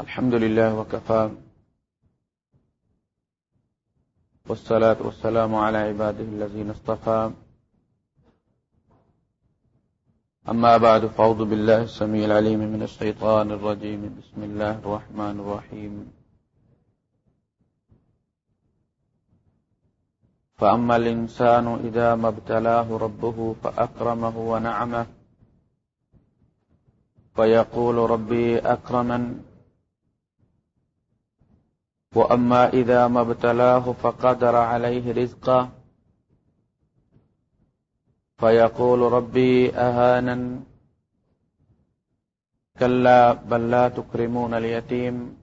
الحمد لله وكفى. والصلاة والسلام على عباده الذين اصطفى. أما بعد، فأعوذ بالله السميع العليم من الشيطان الرجيم. بسم الله الرحمن الرحيم. فأما الإنسان إذا ما ابتلاه ربه فأكرمه ونعمه، فيقول ربي أكرمن وأما إذا ما ابتلاه فقدر عليه رزقا فيقول ربي أهانا كلا بل لا تكرمون اليتيم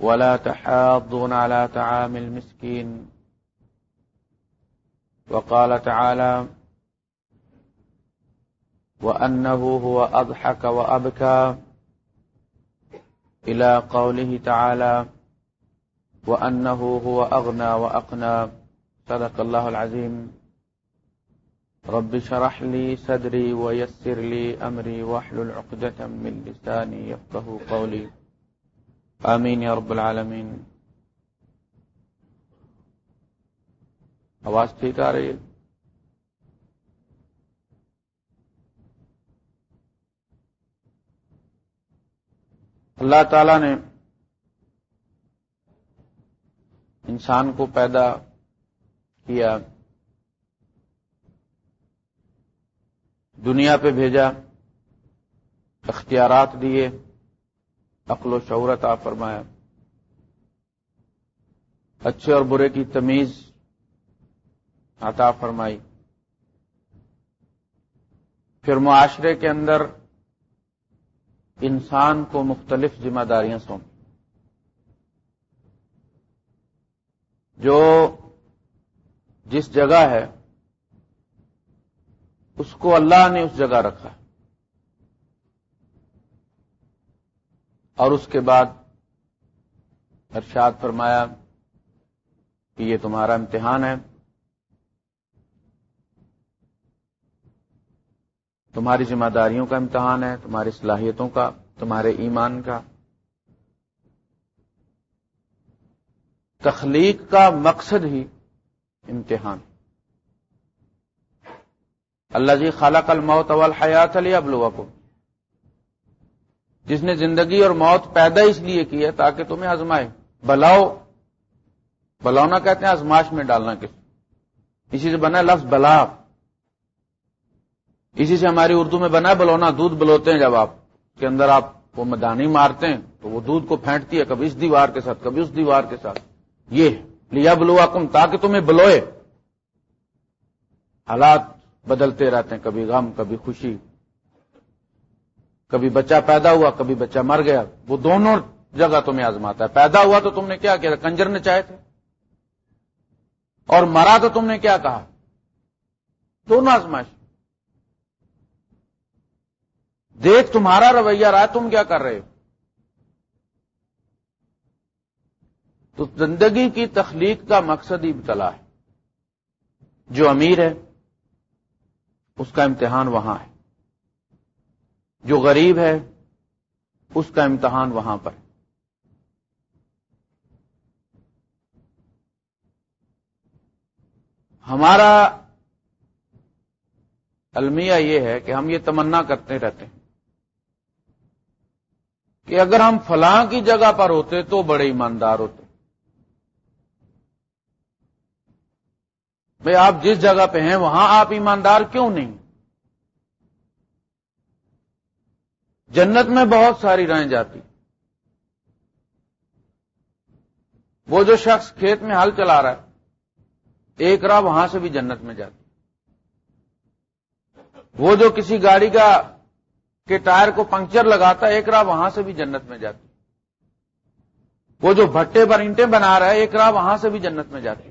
ولا تحاضون على تعام المسكين وقال تعالى وأنه هو أضحك وأبكى إلى قوله تعالى وأنه هو أغنى وأقنى. صدق الله العظيم. رب شرح لي صدري ويسر لي أمري واحلل عقدة من لساني يفقه قولي. آمين يا رب العالمين. آواز ٹھیک آ رہی ہے؟ اللہ تعالی نے انسان کو پیدا کیا، دنیا پہ بھیجا، اختیارات دیے، عقل و شعورت آ فرمایا۔ اچھے اور برے کی تمیز عطا فرمائی۔ پھر معاشرے کے اندر انسان کو مختلف ذمہ داریاں سونپ۔ جو جس جگہ ہے، اس کو اللہ نے اس جگہ رکھا۔ اور اس کے بعد ارشاد فرمایا کہ یہ تمہارا امتحان ہے۔ تمہاری ذمہ داریوں کا امتحان ہے، تمہاری صلاحیتوں کا، تمہارے ایمان کا۔ تخلیق کا مقصد ہی امتحان۔ اللہ جی خالق الموت اول حیات علی ابلوا کو جس نے زندگی اور موت پیدا اس لیے کی ہے تاکہ تمہیں آزمائے۔ بلاؤ بلاؤنا کہتے ہیں آزماش میں ڈالنا کس۔ اسی سے بنا لفظ بلا اسی سے ہماری اردو میں بنا بلونا، دودھ بلوتے ہیں جب آپ کے اندر آپ وہ مدانی مارتے ہیں، تو وہ دودھ کو پھینٹتی ہے کبھی اس دیوار کے ساتھ، کبھی اس دیوار کے ساتھ۔ یہ لیا بلوا کم تاکہ تمہیں بلوئے۔ حالات بدلتے رہتے ہیں۔ کبھی غم، کبھی خوشی۔ کبھی بچہ پیدا ہوا، کبھی بچہ مر گیا۔ وہ دونوں جگہ تمہیں آزماتا ہے۔ پیدا ہوا تو تم نے کیا کیا؟ کنجر نے چاہے تھے۔ اور مرا تو تم نے کیا کہا؟ دونوں آزمائش۔ دیکھ تمہارا رویہ رہا تم کیا کر رہے ہو؟ تو زندگی کی تخلیق کا مقصد ہی ہے۔ جو امیر ہے، اس کا امتحان وہاں ہے۔ جو غریب ہے، اس کا امتحان وہاں پر۔ ہمارا المیہ یہ ہے کہ ہم یہ تمنا کرتے رہتے ہیں۔ کہ اگر ہم فلاں کی جگہ پر ہوتے تو بڑے ایماندار ہوتے۔ بھائی آپ جس جگہ پہ ہیں وہاں آپ ایماندار کیوں نہیں؟ جنت میں بہت ساری رائیں جاتی۔ وہ جو شخص کھیت میں ہل چلا رہا ہے، ایک راہ وہاں سے بھی جنت میں جاتی۔ وہ جو کسی گاڑی کا کہ ٹائر کو پنکچر لگاتا ایک راہ وہاں سے بھی جنت میں جاتی۔ وہ جو بھٹے پر اینٹیں بنا رہا ہے، ایک راہ وہاں سے بھی جنت میں جاتی۔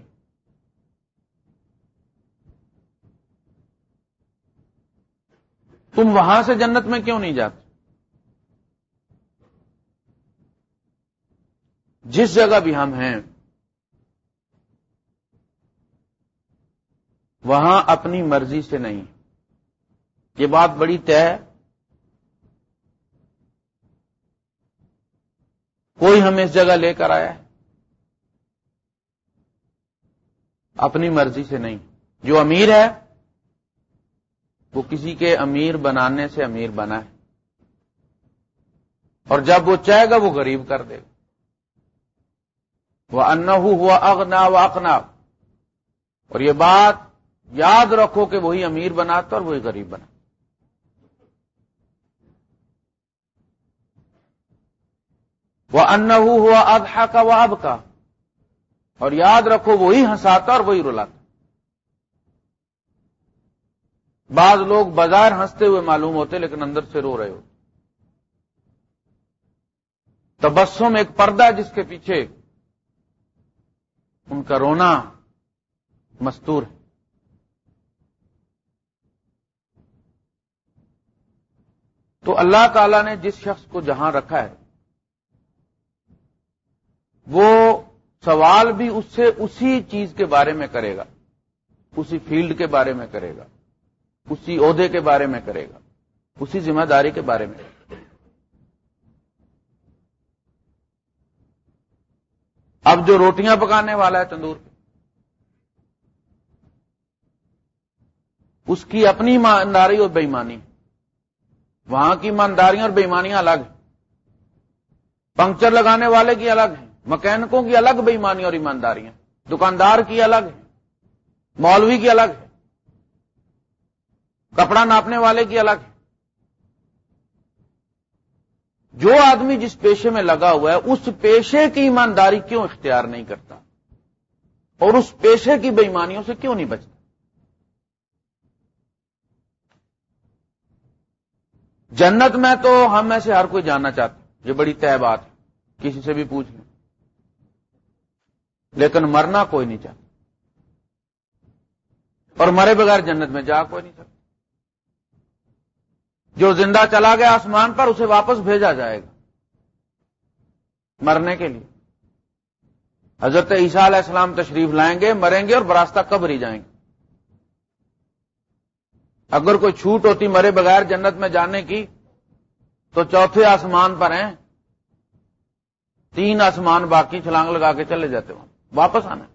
تم وہاں سے جنت میں کیوں نہیں جاتے؟ جس جگہ بھی ہم ہیں، وہاں اپنی مرضی سے نہیں۔ یہ بات بڑی طے کوئی ہمیں اس جگہ لے کر آیا ہے؟ اپنی مرضی سے نہیں۔ جو امیر ہے، وہ کسی کے امیر بنانے سے امیر بنا ہے۔ اور جب وہ چاہے گا، وہ غریب کر دے گا۔ وہ ان ہوا اغنا و اقنا اور یہ بات یاد رکھو کہ وہی امیر بناتا اور وہی غریب بنا وہ ان ہوا اگا کا وہ اب کا اور یاد رکھو، وہی ہنساتا اور وہی رلاتا۔ بعض لوگ بازار ہنستے ہوئے معلوم ہوتے لیکن اندر سے رو رہے ہو تبسوں میں ایک پردہ جس کے پیچھے ان کا رونا مستور ہے۔ تو اللہ تعالی نے جس شخص کو جہاں رکھا ہے وہ سوال بھی اس سے اسی چیز کے بارے میں کرے گا، اسی فیلڈ کے بارے میں کرے گا، اسی عہدے کے بارے میں کرے گا، اسی ذمہ داری کے بارے میں۔ اب جو روٹیاں پکانے والا ہے تندور، اس کی اپنی ایمانداری اور بےمانی وہاں کی ایمانداریاں اور بےمانیاں الگ ہیں۔ پنکچر لگانے والے کی الگ ہیں۔ مکینکوں کی الگ بےمانی اور ایمانداریاں دکاندار کی الگ ہے۔ مولوی کی الگ ہے۔ کپڑا ناپنے والے کی الگ ہے۔ جو آدمی جس پیشے میں لگا ہوا ہے، اس پیشے کی ایمانداری کیوں اختیار نہیں کرتا؟ اور اس پیشے کی بےمانیوں سے کیوں نہیں بچتا؟ جنت میں تو ہم میں سے ہر کوئی جاننا چاہتا یہ بڑی طے بات ہے۔ کسی سے بھی پوچھ لیں۔ لیکن مرنا کوئی نہیں چاہتا۔ اور مرے بغیر جنت میں جا کوئی نہیں سکتا جو زندہ چلا گیا آسمان پر اسے واپس بھیجا جائے گا۔ مرنے کے لیے۔ حضرت عیسیٰ علیہ السلام تشریف لائیں گے، مریں گے اور براستہ کب ہی جائیں گے۔ اگر کوئی چھوٹ ہوتی مرے بغیر جنت میں جانے کی، تو چوتھے آسمان پر ہیں۔ تین آسمان باقی چھلانگ لگا کے چلے جاتے وہاں۔ واپس آنا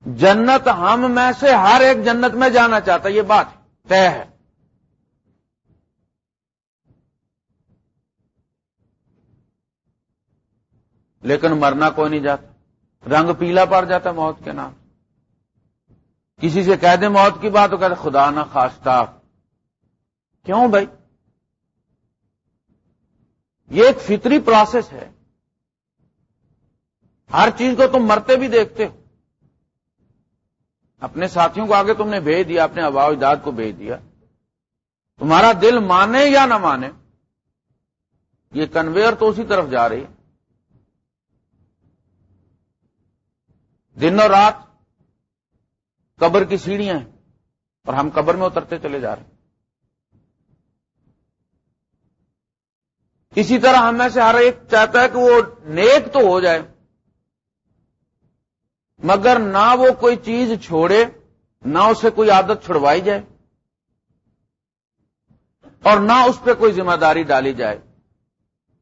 جنت ہم میں سے ہر ایک جنت میں جانا چاہتا یہ بات طے ہے۔ لیکن مرنا کوئی نہیں جاتا۔ رنگ پیلا پڑ جاتا موت کے نام۔ کسی سے کہہ دیں موت کی بات تو کہتے خدا نہ خاصتا کیوں بھائی؟ یہ ایک فطری پروسیس ہے۔ ہر چیز کو تم مرتے بھی دیکھتے ہو۔ اپنے ساتھیوں کو آگے تم نے بھیج دیا، اپنے ابا اجداد کو بھیج دیا۔ تمہارا دل مانے یا نہ مانے، یہ کنویئر تو اسی طرف جا رہی ہے۔ دن اور رات قبر کی سیڑھیاں ہیں اور ہم قبر میں اترتے چلے جا رہے ہیں۔ اسی طرح ہم میں سے ہر ایک چاہتا ہے کہ وہ نیک تو ہو جائے۔ مگر نہ وہ کوئی چیز چھوڑے، نہ اسے کوئی عادت چھڑوائی جائے اور نہ اس پہ کوئی ذمہ داری ڈالی جائے۔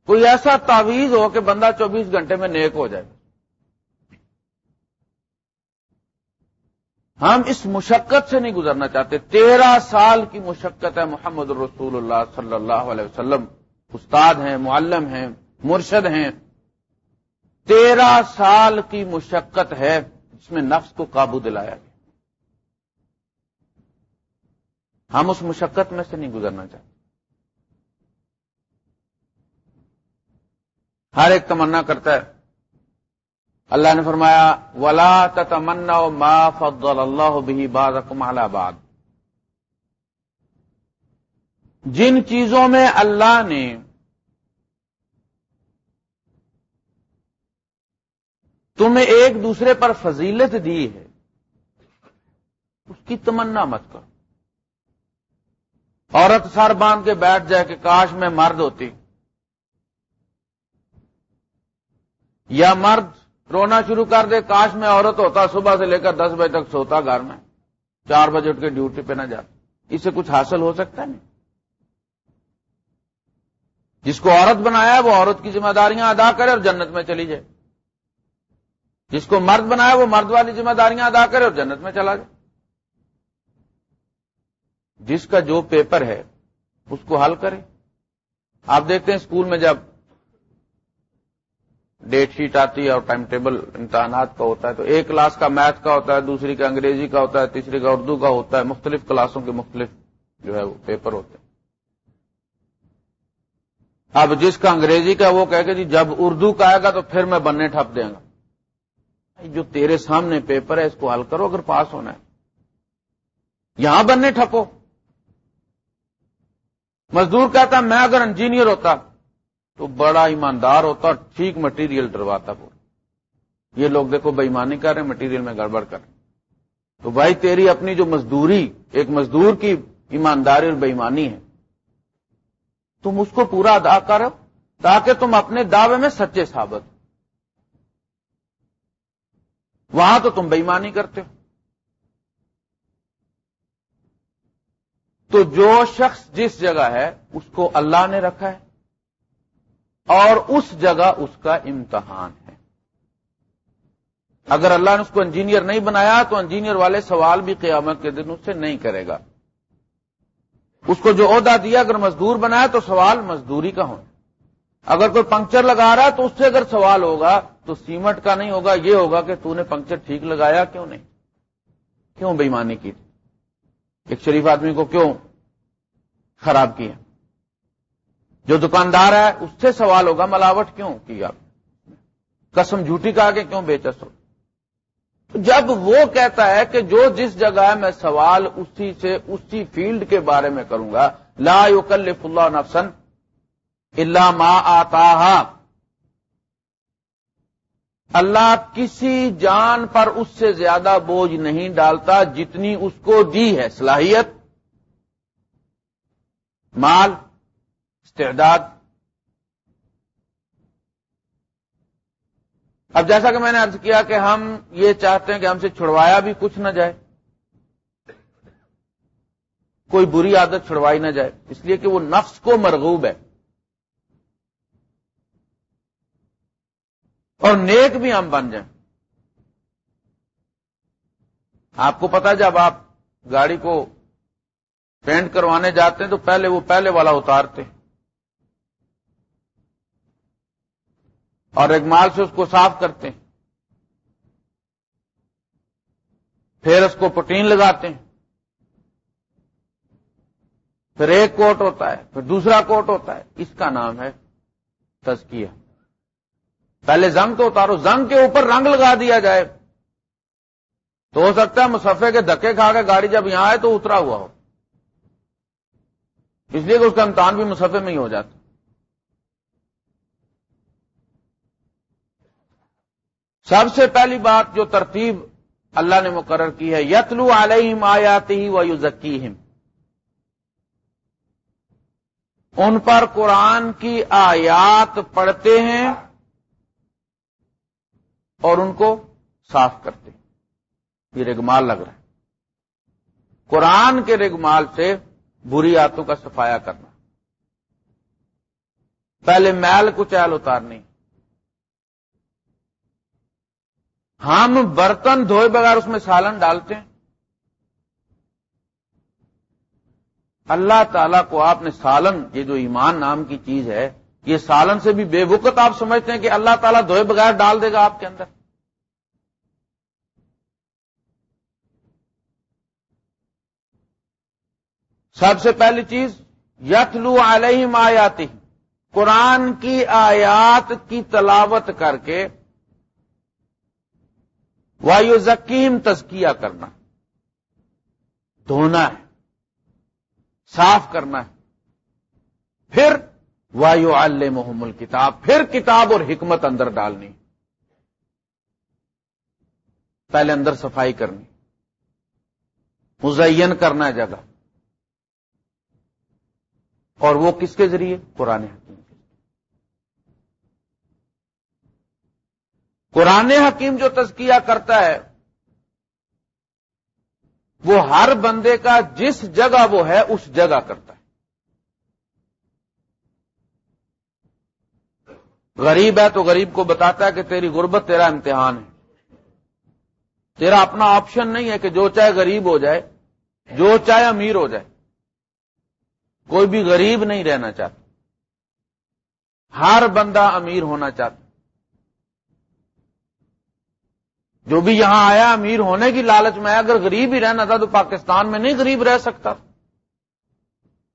کوئی ایسا تعویذ ہو کہ بندہ چوبیس گھنٹے میں نیک ہو جائے۔ ہم اس مشقت سے نہیں گزرنا چاہتے۔ تیرہ سال کی مشقت ہے محمد الرسول اللہ صلی اللہ علیہ وسلم۔ استاد ہیں، معلم ہیں، مرشد ہیں۔ تیرہ سال کی مشقت ہے جس میں نفس کو قابو دلایا گیا۔ ہم اس مشقت میں سے نہیں گزرنا چاہتے۔ ہر ایک تمنا کرتا ہے۔ اللہ نے فرمایا، ولا تمنا ما فضل اللہ بھی باز آباد جن چیزوں میں اللہ نے تمہیں ایک دوسرے پر فضیلت دی ہے۔ اس کی تمنا مت کرو۔ عورت سر باندھ کے بیٹھ جائے کہ کاش میں مرد ہوتی۔ یا مرد رونا شروع کر دے، کاش میں عورت ہوتا، صبح سے لے کر دس بجے تک سوتا گھر میں۔ چار بجے اٹھ کے ڈیوٹی پہ نہ جاتا اس سے کچھ حاصل ہو سکتا ہے نہیں۔ جس کو عورت بنایا ہے، وہ عورت کی ذمہ داریاں ادا کرے اور جنت میں چلی جائے۔ جس کو مرد بنایا وہ مرد والی ذمہ داریاں ادا کرے اور جنت میں چلا جائے۔ جس کا جو پیپر ہے، اس کو حل کرے۔ آپ دیکھتے ہیں اسکول میں جب ڈیٹ شیٹ آتی ہے اور ٹائم ٹیبل امتحانات کا ہوتا ہے تو ایک کلاس کا میتھ کا ہوتا ہے، دوسری کا انگریزی کا ہوتا ہے، تیسری کا اردو کا ہوتا ہے، مختلف کلاسوں کے مختلف جو ہے وہ پیپر ہوتے ہیں۔ اب جس کا انگریزی کا وہ کہہ کہ جی جب اردو کا آئے گا تو پھر میں بننے ٹھپ دیں گا۔ جو تیرے سامنے پیپر ہے، اس کو حل کرو اگر پاس ہونا ہے۔ یہاں بننے ٹھپو۔ مزدور کہتا میں اگر انجینئر ہوتا تو بڑا ایماندار ہوتا اور ٹھیک مٹیریل ڈرواتا پورا یہ لوگ دیکھو بےمانی کر رہے ہیں، مٹیریل میں گڑبڑ کر رہے تو بھائی، تیری اپنی جو مزدوری، ایک مزدور کی ایمانداری اور بےمانی ہے، تم اس کو پورا ادا کرو تاکہ تم اپنے دعوے میں سچے ثابت ہو۔ وہاں تو تم بےمانی کرتے ہو۔ تو جو شخص جس جگہ ہے، اس کو اللہ نے رکھا ہے، اور اس جگہ اس کا امتحان ہے۔ اگر اللہ نے اس کو انجینئر نہیں بنایا، تو انجینئر والے سوال بھی قیامت کے دن اس سے نہیں کرے گا۔ اس کو جو عہدہ دیا، اگر مزدور بنایا، تو سوال مزدوری کا ہونا۔ اگر کوئی پنکچر لگا رہا ہے، تو اس سے اگر سوال ہوگا تو سیمنٹ کا نہیں ہوگا، یہ ہوگا کہ تو نے پنکچر ٹھیک لگایا، کیوں نہیں؟ کیوں بےمانی کی؟ ایک شریف آدمی کو کیوں خراب کیا؟ جو دکاندار ہے، اس سے سوال ہوگا، ملاوٹ کیوں کی آپ قسم جھوٹی کا آگے کیوں بے سو؟ جب وہ کہتا ہے کہ جو جس جگہ ہے، میں سوال اسی سے، اسی فیلڈ کے بارے میں کروں گا، لا یکلف اللہ نفسن اللہ ما آتا اللہ کسی جان پر اس سے زیادہ بوجھ نہیں ڈالتا جتنی اس کو دی ہے، صلاحیت، مال، استعداد۔ اب جیسا کہ میں نے ارض کیا کہ ہم یہ چاہتے ہیں کہ ہم سے چھڑوایا بھی کچھ نہ جائے، کوئی بری عادت چھڑوائی نہ جائے، اس لیے کہ وہ نفس کو مرغوب ہے۔ اور نیک بھی ہم بن جائیں۔ آپ کو پتا جب آپ گاڑی کو پینٹ کروانے جاتے ہیں تو پہلے وہ پہلے والا اتارتے اور ایک مال سے اس کو صاف کرتے ہیں۔ پھر اس کو پروٹین لگاتے ہیں۔ پھر ایک کوٹ ہوتا ہے، پھر دوسرا کوٹ ہوتا ہے۔ اس کا نام ہے تزکیہ۔ پہلے زنگ تو اتارو، زنگ کے اوپر رنگ لگا دیا جائے۔ تو ہو سکتا ہے مسفے کے دکے کھا کے گاڑی جب یہاں آئے تو اترا ہوا ہو۔ اس لیے کہ اس کا امتحان بھی مسفے میں ہی ہو جاتا۔ سب سے پہلی بات جو ترتیب اللہ نے مقرر کی ہے، یتلو علیہم آیاتی ہی و یوزکی ان پر قرآن کی آیات پڑھتے ہیں۔ اور ان کو صاف کرتے یہ رگمال لگ رہا ہے۔ قرآن کے رگمال سے بری آتوں کا صفایا کرنا۔ پہلے میل کو چیل اتارنی۔ ہم برتن دھوئے بغیر اس میں سالن ڈالتے ہیں۔ اللہ تعالیٰ کو آپ نے سالن، یہ جو ایمان نام کی چیز ہے یہ سالن سے بھی بے وقت آپ سمجھتے ہیں کہ اللہ تعالیٰ دھوئے بغیر ڈال دے گا آپ کے اندر۔ سب سے پہلی چیز، یتلو علیہم آیاتی قرآن کی آیات کی تلاوت کر کے وایو زکیم تزکیہ کرنا۔ دھونا ہے، صاف کرنا ہے۔ پھر وایو محمل کتاب پھر کتاب اور حکمت اندر ڈالنی۔ پہلے اندر صفائی کرنی۔ مزین کرنا ہے جگہ۔ اور وہ کس کے ذریعے؟ قرآن حکیم قرآن حکیم جو تزکیہ کرتا ہے، وہ ہر بندے کا جس جگہ وہ ہے، اس جگہ کرتا ہے۔ غریب ہے تو غریب کو بتاتا ہے کہ تیری غربت تیرا امتحان ہے۔ تیرا اپنا آپشن نہیں ہے کہ جو چاہے غریب ہو جائے، جو چاہے امیر ہو جائے۔ کوئی بھی غریب نہیں رہنا چاہتا۔ ہر بندہ امیر ہونا چاہتا۔ جو بھی یہاں آیا امیر ہونے کی لالچ میں اگر غریب ہی رہنا تھا تو پاکستان میں نہیں غریب رہ سکتا۔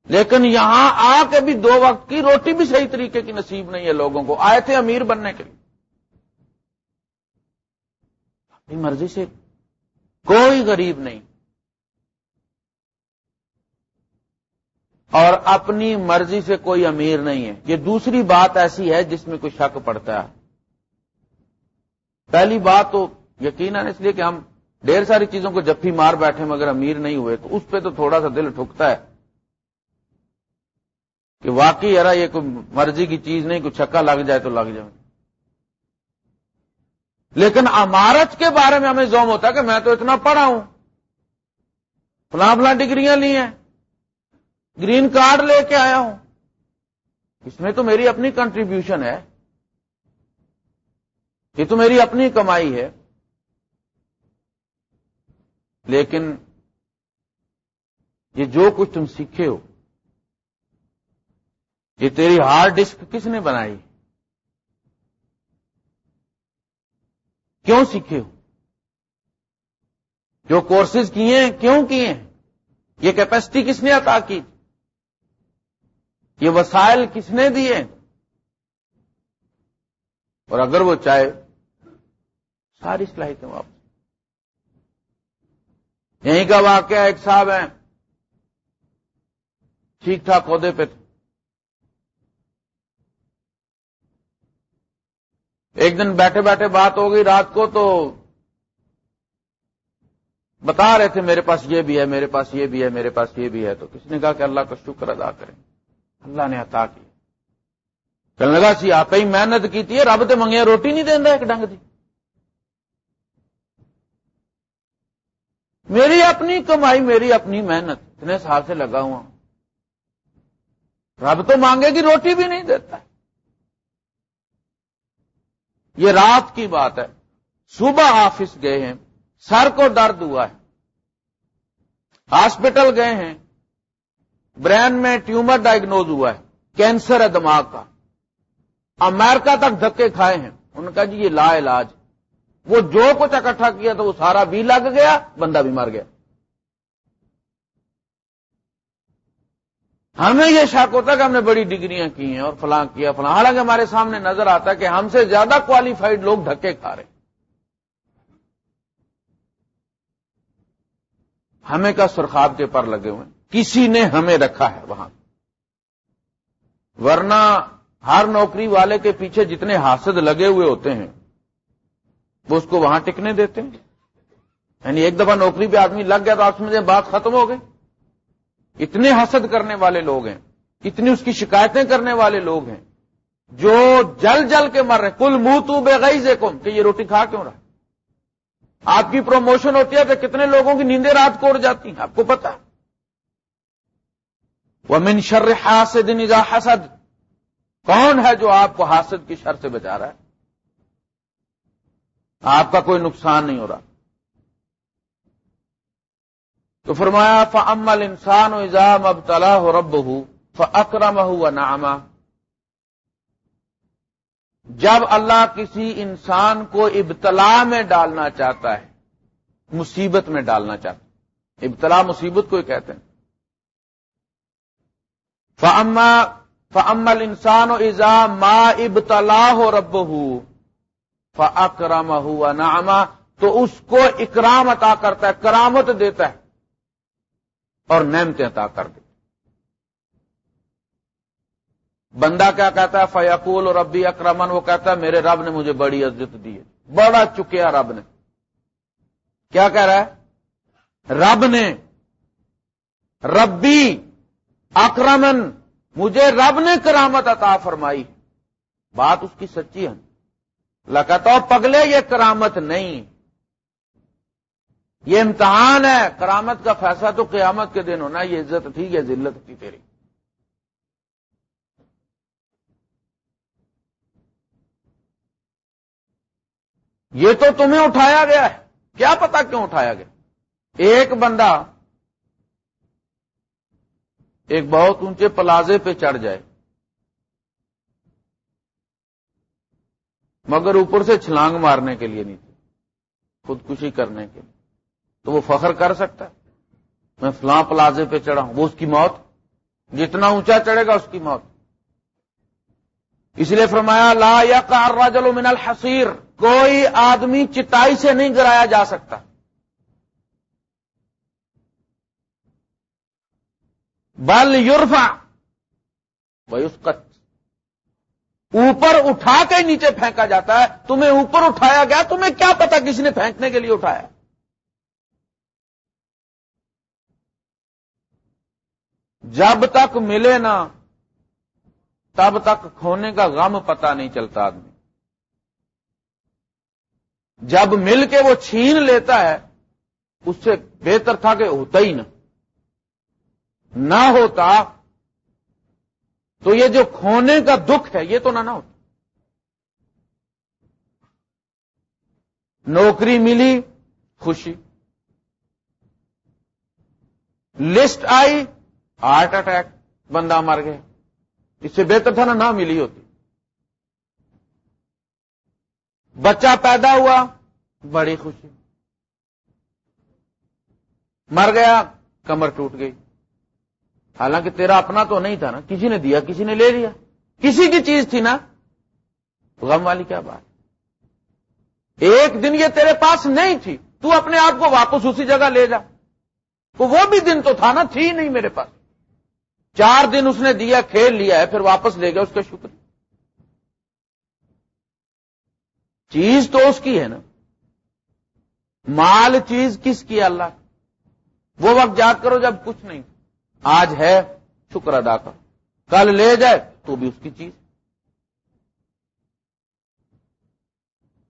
لیکن یہاں آ کے بھی دو وقت کی روٹی بھی صحیح طریقے کی نصیب نہیں ہے لوگوں کو۔ آئے تھے امیر بننے کے لیے۔ اپنی مرضی سے کوئی غریب نہیں۔ اور اپنی مرضی سے کوئی امیر نہیں ہے۔ یہ دوسری بات ایسی ہے جس میں کوئی شک پڑتا ہے۔ پہلی بات تو یقیناً اس لیے کہ ہم ڈھیر ساری چیزوں کو جفی مار بیٹھے مگر امیر نہیں ہوئے، تو اس پہ تو تھوڑا سا دل ٹھکتا ہے۔ کہ واقعی یار یہ کوئی مرضی کی چیز نہیں، کوئی چھکا لگ جائے تو لگ جائے۔ لیکن امارت کے بارے میں ہمیں زوم ہوتا ہے کہ میں تو اتنا پڑھا ہوں۔ فلاں فلاں ڈگریاں لی ہیں۔ گرین کارڈ لے کے آیا ہوں۔ اس میں تو میری اپنی کنٹریبیوشن ہے۔ یہ تو میری اپنی کمائی ہے۔ لیکن یہ جو کچھ تم سیکھے ہو یہ تیری ہارڈ ڈسک کس نے بنائی؟ کیوں سیکھے ہو؟ جو کورسز کیے ہیں، کیوں کیے ہیں؟ یہ کیپیسٹی کس نے عطا کی؟ یہ وسائل کس نے دیے؟ اور اگر وہ چاہے، ساری صلاحیتیں واپس۔ یہیں کا واقعہ ایک صاحب ہیں۔ ٹھیک ٹھاک عہدے پہ تھے۔ ایک دن بیٹھے بیٹھے بات ہو گئی رات کو تو بتا رہے تھے میرے پاس یہ بھی ہے، میرے پاس یہ بھی ہے، میرے پاس یہ بھی ہے۔ تو کس نے کہا کہ اللہ کا شکر ادا کریں اللہ نے عطا کی کہنے لگا، سی آپ ہی محنت کی تھی، رب تو منگیا روٹی نہیں دینا ایک ڈنگ دی۔ میری اپنی کمائی، میری اپنی محنت، اتنے سال سے لگا ہوا رب تو مانگے گی روٹی بھی نہیں دیتا۔ یہ رات کی بات ہے۔ صبح آفس گئے ہیں، سر کو درد ہوا ہے۔ ہاسپٹل گئے ہیں، برین میں ٹیومر ڈائگنوز ہوا ہے، کینسر ہے دماغ کا۔ امریکہ تک دھکے کھائے ہیں۔ ان کا جی یہ لا علاج۔ وہ جو کچھ اکٹھا کیا تو وہ سارا بھی لگ گیا، بندہ بھی مر گیا۔ ہمیں یہ شک ہوتا ہے کہ ہم نے بڑی ڈگریاں کی ہیں اور فلاں کیا فلاں۔ حالانکہ ہمارے سامنے نظر آتا ہے کہ ہم سے زیادہ کوالیفائڈ لوگ دھکے کھا رہے ہمیں کا سرخاب کے پر لگے ہوئے کسی نے ہمیں رکھا ہے وہاں۔ ورنہ ہر نوکری والے کے پیچھے جتنے حاصل لگے ہوئے ہوتے ہیں، وہ اس کو وہاں ٹکنے دیتے ہیں۔ یعنی ایک دفعہ نوکری پہ آدمی لگ گیا تو آپ سمجھے بات ختم ہو گئی۔ اتنے حسد کرنے والے لوگ ہیں، اتنی اس کی شکایتیں کرنے والے لوگ ہیں، جو جل جل کے مر رہے کل منہ تو بے گئی کہ یہ روٹی کھا کیوں رہا آپ کی پروموشن ہوتی ہے تو کتنے لوگوں کی نیندیں رات کو اڑ جاتی ہیں؟ آپ کو پتا وہ من شر حاسد حسد۔ کون ہے جو آپ کو حاسد کی شر سے بچا رہا ہے؟ آپ کا کوئی نقصان نہیں ہو رہا۔ تو فرمایا فمل انسان و ایزام اب تلا ہو رب ہو فکرم ہو ناما جب اللہ کسی انسان کو ابتلا میں ڈالنا چاہتا ہے، مصیبت میں ڈالنا چاہتا ہے، ابتلا مصیبت کو ہی کہتے ہیں۔ فما فمل انسان و ایزام ماں ابتلا ہو رب ہو فکرم ہوا ناما تو اس کو اکرام عطا کرتا ہے، کرامت دیتا ہے۔ اور نعمتیں عطا کر دے۔ بندہ کیا کہتا ہے؟ فیقول اور ربی اکرمن، وہ کہتا ہے میرے رب نے مجھے بڑی عزت دی ہے۔ بڑا چکیا رب نے۔ کیا کہہ رہا ہے؟ رب نے، ربی اکرمن، مجھے رب نے کرامت عطا فرمائی۔ بات اس کی سچی ہے۔ لگتا پگلے یہ کرامت نہیں۔ یہ امتحان ہے، کرامت کا فیصلہ تو قیامت کے دن ہونا، یہ عزت تھی، یہ ذلت تھی تیری۔ یہ تو تمہیں اٹھایا گیا ہے۔ کیا پتا کیوں اٹھایا گیا؟ ایک بندہ ایک بہت اونچے پلازے پہ چڑھ جائے، مگر اوپر سے چھلانگ مارنے کے لیے نہیں تھی خودکشی کرنے کے لیے۔ تو وہ فخر کر سکتا ہے۔ میں فلاں پلازے پہ چڑھا ہوں، وہ اس کی موت، جتنا اونچا چڑھے گا اس کی موت۔ اس لیے فرمایا، لا یا کار راجل من الحصیر، کوئی آدمی چتائی سے نہیں گرایا جا سکتا۔ بل یورفا بھائی اس کا اوپر اٹھا کے نیچے پھینکا جاتا ہے، تمہیں اوپر اٹھایا گیا، تمہیں کیا پتا کسی نے پھینکنے کے لیے اٹھایا۔ جب تک ملے نا تب تک کھونے کا غم پتا نہیں چلتا آدمی۔ جب مل کے وہ چھین لیتا ہے، اس سے بہتر تھا کہ ہوتا ہی نہ۔ نہ ہوتا تو یہ جو کھونے کا دکھ ہے، یہ تو نہ نہ ہوتا۔ نوکری ملی، خوشی۔ لسٹ آئی ہارٹ اٹیک بندہ مر گیا۔ اس سے بہتر تھا نا نہ ملی ہوتی۔ بچہ پیدا ہوا، بڑی خوشی۔ مر گیا، کمر ٹوٹ گئی۔ حالانکہ تیرا اپنا تو نہیں تھا نا، کسی نے دیا، کسی نے لے لیا۔ کسی کی چیز تھی نا۔ غم والی کیا بات۔ ایک دن یہ تیرے پاس نہیں تھی، تو اپنے آپ کو واپس اسی جگہ لے جا۔ تو وہ بھی دن تو تھا نا، تھی نہیں میرے پاس۔ چار دن اس نے دیا، کھیل لیا ہے، پھر واپس لے گیا اس کا شکر۔ چیز تو اس کی ہے نا۔ مال چیز کس کی اللہ؟ وہ وقت یاد کرو جب کچھ نہیں۔ آج ہے، شکر ادا کر۔ کل لے جائے تو بھی اس کی چیز۔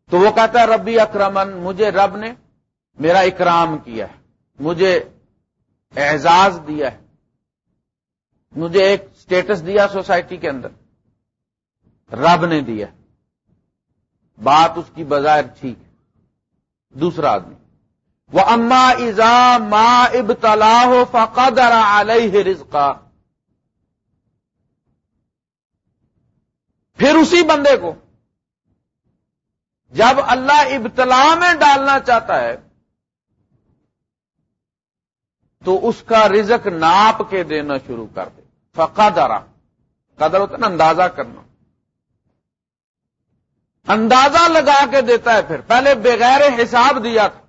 تو وہ کہتا ہے، ربی اکرمن، مجھے رب نے میرا اکرام کیا ہے، مجھے اعزاز دیا ہے۔ مجھے ایک سٹیٹس دیا سوسائٹی کے اندر۔ رب نے دیا۔ بات اس کی بظاہر ٹھیک ہے۔ دوسرا آدمی۔ وہ اما ازا ما ابتلا ہو فقدر علیہ رزقا۔ پھر اسی بندے کو جب اللہ ابتلا میں ڈالنا چاہتا ہے، تو اس کا رزق ناپ کے دینا شروع کر دے۔ فقدرا قدر ہوتا ہے نا، اندازہ کرنا۔ اندازہ لگا کے دیتا ہے پھر۔ پہلے بغیر حساب دیا تھا۔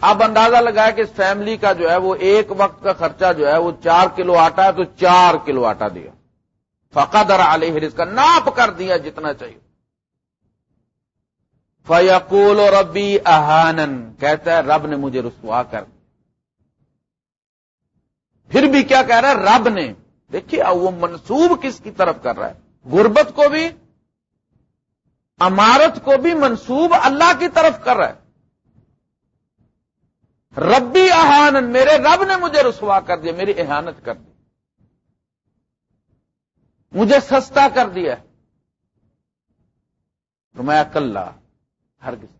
اب اندازہ لگایا کہ اس فیملی کا جو ہے وہ ایک وقت کا خرچہ جو ہے وہ چار کلو آٹا ہے تو چار کلو آٹا دیا۔ فقدر علیہ رزق کا ناپ کر دیا جتنا چاہیے۔ فیقول اور ربی احانن کہتا ہے رب نے مجھے رسوا کر دیا۔ پھر بھی کیا کہہ رہا ہے؟ رب نے۔ دیکھیے وہ منسوب کس کی طرف کر رہا ہے؟ غربت کو بھی، امارت کو بھی منسوب اللہ کی طرف کر رہا ہے۔ ربی احان میرے رب نے مجھے رسوا کر دیا، میری احانت کر دی۔ مجھے سستا کر دیا۔ تو میں اکلا ہر کسی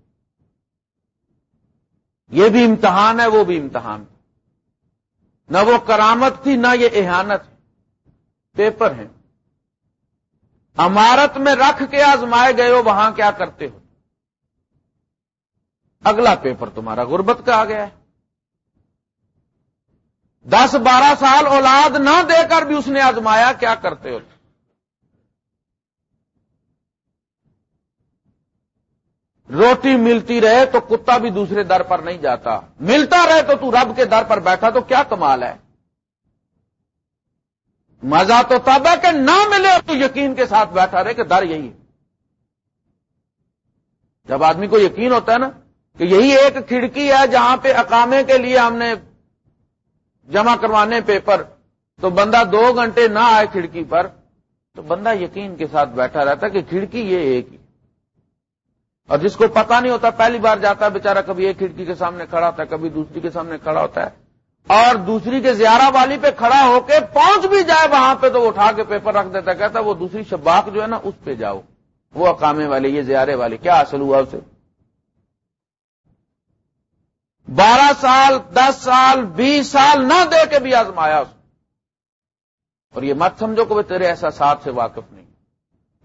یہ بھی امتحان ہے، وہ بھی امتحان۔ نہ وہ کرامت تھی، نہ یہ احانت۔ پیپر ہیں۔ عمارت میں رکھ کے آزمائے گئے ہو، وہاں کیا کرتے ہو؟ اگلا پیپر تمہارا غربت کا آ گیا ہے۔ دس بارہ سال اولاد نہ دے کر بھی اس نے آزمایا، کیا کرتے ہو؟ روٹی ملتی رہے تو کتا بھی دوسرے در پر نہیں جاتا۔ ملتا رہے تو تو رب کے در پر بیٹھا تو کیا کمال ہے؟ مزہ تو تب ہے کہ نہ ملے تو یقین کے ساتھ بیٹھا رہے کہ در یہی ہے۔ جب آدمی کو یقین ہوتا ہے نا کہ یہی ایک کھڑکی ہے جہاں پہ اقامے کے لیے ہم نے جمع کروانے پیپر، تو بندہ دو گھنٹے نہ آئے کھڑکی پر، تو بندہ یقین کے ساتھ بیٹھا رہتا کہ کھڑکی یہ ایک ہی۔ اور جس کو پتا نہیں ہوتا، پہلی بار جاتا ہے بےچارا کبھی ایک کھڑکی کے سامنے کھڑا ہوتا ہے، کبھی دوسری کے سامنے کھڑا ہوتا ہے۔ اور دوسری کے زیارہ والی پہ کھڑا ہو کے پہنچ بھی جائے وہاں پہ، تو وہ اٹھا کے پیپر رکھ دیتا کہتا ہے وہ دوسری شباق جو ہے نا، اس پہ جاؤ۔ وہ اقامے والے، یہ زیارے والے، کیا اصل ہوا اسے؟ بارہ سال، دس سال، بیس سال نہ دے کے بھی آزمایا اس۔ اور یہ مت سمجھو کہ وہ تیرے احساسات سے واقف نہیں۔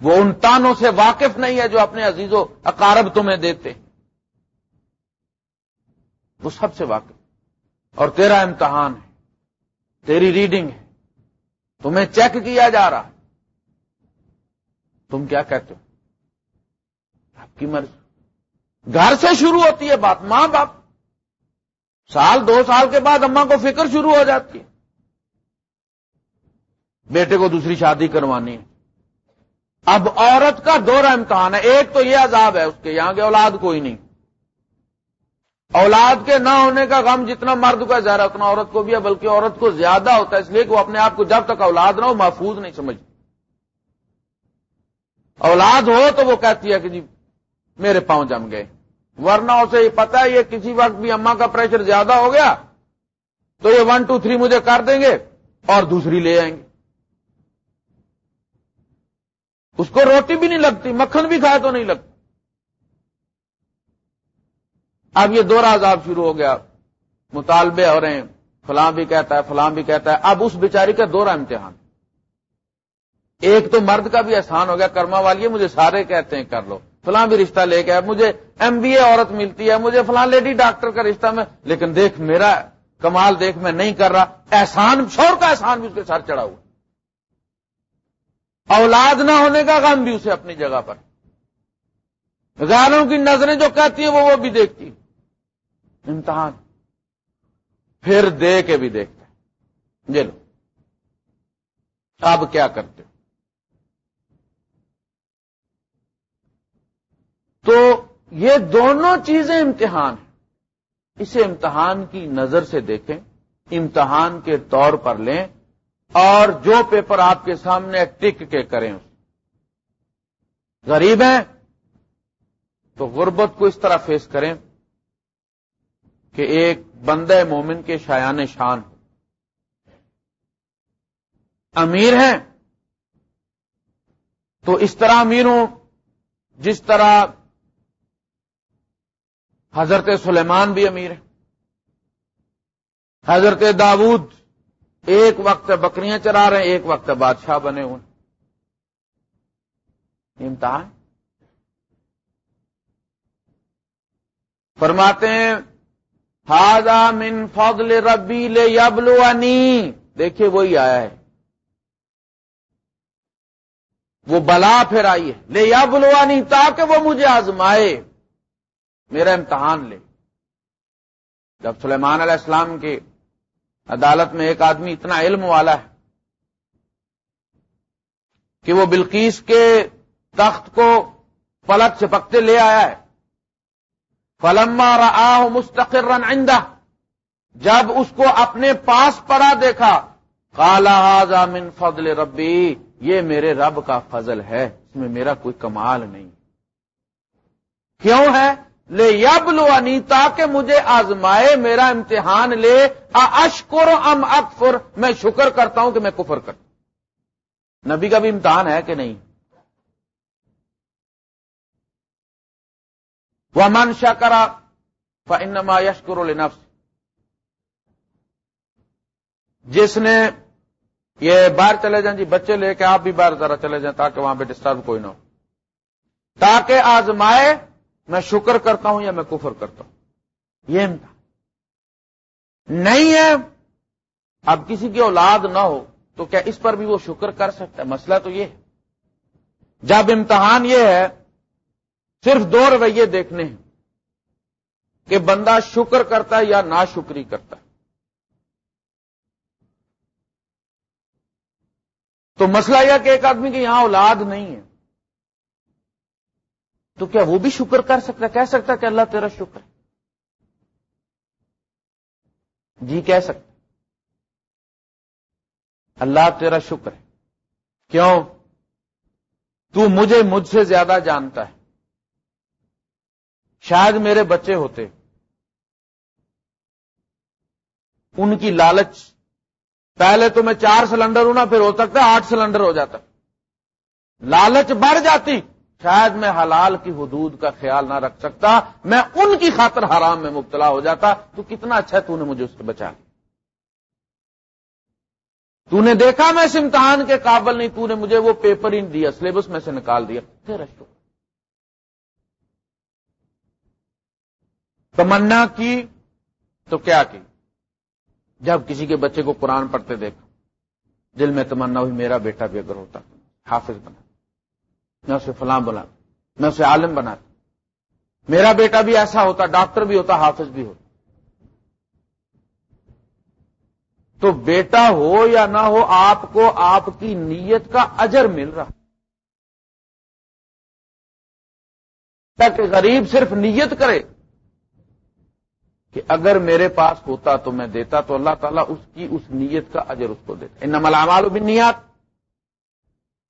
وہ ان تانوں سے واقف نہیں ہے جو اپنے عزیز و اقارب تمہیں دیتے وہ سب سے واقف۔ اور تیرا امتحان ہے۔ تیری ریڈنگ ہے۔ تمہیں چیک کیا جا رہا۔ تم کیا کہتے ہو؟ آپ کی مرضی۔ گھر سے شروع ہوتی ہے بات، ماں باپ۔ سال، دو سال کے بعد اما کو فکر شروع ہو جاتی ہے۔ بیٹے کو دوسری شادی کروانی ہے۔ اب عورت کا دورہ امتحان ہے، ایک تو یہ عذاب ہے، اس کے یہاں کے اولاد کوئی نہیں۔ اولاد کے نہ ہونے کا غم جتنا مرد کا ظاہر ہے، اتنا عورت کو بھی ہے، بلکہ عورت کو زیادہ ہوتا ہے، اس لیے کہ وہ اپنے آپ کو جب تک اولاد نہ ہو، محفوظ نہیں سمجھ اولاد ہو تو وہ کہتی ہے کہ جی میرے پاؤں جم گئے۔ ورنہ اسے یہ پتا ہے، یہ کسی وقت بھی اما کا پریشر زیادہ ہو گیا، تو یہ ون ٹو تھری مجھے کر دیں گے اور دوسری لے آئیں گے۔ اس کو روٹی بھی نہیں لگتی، مکھن بھی کھائے تو نہیں لگتی اب یہ دو عذاب شروع ہو گیا۔ مطالبے ہو رہے ہیں۔ فلاں بھی کہتا ہے، فلاں بھی کہتا ہے۔ اب اس بیچاری کا دورہ امتحان۔ ایک تو مرد کا بھی احسان ہو گیا، کرما والی مجھے سارے کہتے ہیں، کر لو۔ فلاں بھی رشتہ لے گیا مجھے ایم بی اے عورت ملتی ہے، مجھے فلاں لیڈی ڈاکٹر کا رشتہ میں۔ لیکن دیکھ، میرا کمال دیکھ، میں نہیں کر رہا۔ احسان، شور کا احسان بھی اس کے ساتھ چڑھا ہوا۔ اولاد نہ ہونے کا غم بھی اسے اپنی جگہ پر۔ غیروں کی نظریں جو کہتی ہیں وہ وہ بھی دیکھتی امتحان۔ پھر دے کے بھی دیکھتے جی لو۔ اب کیا کرتے تو یہ دونوں چیزیں امتحان ہیں۔ اسے امتحان کی نظر سے دیکھیں، امتحان کے طور پر لیں۔ اور جو پیپر آپ کے سامنے ٹک کے کریں۔ غریب ہیں تو غربت کو اس طرح فیس کریں کہ ایک بندہ مومن کے شایان شان امیر ہیں تو اس طرح امیر ہوں جس طرح حضرت سلیمان بھی امیر ہے حضرت داود ایک وقت بکریاں چرا رہے ہیں، ایک وقت بادشاہ بنے ہوئے امتحان فرماتے ہیں ہاضا من فضل ربی لے یبلو دیکھیے وہی آیا ہے۔ وہ بلا پھر آئی ہے۔ لے یبلو تاکہ وہ مجھے آزمائے۔ میرا امتحان لے۔ جب سلیمان علیہ السلام کے عدالت میں ایک آدمی اتنا علم والا ہے کہ وہ بلقیس کے تخت کو پلک سے پکتے لے آیا ہے۔ فلما رآہ مستقر عندہ جب اس کو اپنے پاس پڑا دیکھا کالا من فضل ربی یہ میرے رب کا فضل ہے، اس میں میرا کوئی کمال نہیں۔ کیوں ہے؟ لے یب لو تاکہ مجھے آزمائے، میرا امتحان لے۔ اشکر ام اکفر؟ میں شکر کرتا ہوں کہ میں کفر کرتا نبی کا بھی امتحان ہے کہ نہیں؟ وہ من شا کرا فنما یشکر نفس جس نے یہ باہر چلے جائیں جی بچے لے کے آپ بھی باہر ذرا چلے جائیں تاکہ وہاں پہ ڈسٹرب کوئی نہ ہو۔ تاکہ آزمائے میں شکر کرتا ہوں یا میں کفر کرتا ہوں؟ یہ امتحان. نہیں ہے، اب کسی کی اولاد نہ ہو تو کیا اس پر بھی وہ شکر کر سکتا ہے؟ مسئلہ تو یہ ہے۔ جب امتحان یہ ہے، صرف دو رویے دیکھنے ہیں کہ بندہ شکر کرتا ہے یا نا شکری کرتا ہے۔ تو مسئلہ یہ کہ ایک آدمی کے یہاں اولاد نہیں ہے۔ تو کیا وہ بھی شکر کر سکتا کہہ سکتا کہ اللہ تیرا شکر ہے۔ جی کہہ سکتا اللہ تیرا شکر ہے۔ کیوں؟ تو مجھے مجھ سے زیادہ جانتا ہے۔ شاید میرے بچے ہوتے۔ ان کی لالچ۔ پہلے تو میں چار سلنڈر ہوں نا، پھر ہو سکتا آٹھ سلنڈر ہو جاتا۔ لالچ بڑھ جاتی۔ شاید میں حلال کی حدود کا خیال نہ رکھ سکتا، میں ان کی خاطر حرام میں مبتلا ہو جاتا، تو کتنا اچھا تو نے مجھے اس سے بچا تو نے دیکھا میں اس امتحان کے قابل نہیں، تو نے مجھے وہ پیپر ہی دیا، سلیبس میں سے نکال دیا۔ تمنا کی تو کیا کی؟ جب کسی کے بچے کو قرآن پڑھتے دیکھا، دل میں تمنا ہوئی، میرا بیٹا بھی اگر ہوتا، حافظ بنا۔ میں اسے فلاں بنا میں اسے عالم بنا میرا بیٹا بھی ایسا ہوتا، ڈاکٹر بھی ہوتا، حافظ بھی ہوتا۔ تو بیٹا ہو یا نہ ہو، آپ کو آپ کی نیت کا اجر مل رہا۔ تک غریب صرف نیت کرے کہ اگر میرے پاس ہوتا تو میں دیتا، تو اللہ تعالیٰ اس کی، اس نیت کا اجر اس کو دیتا۔ ان ملامال بنیاد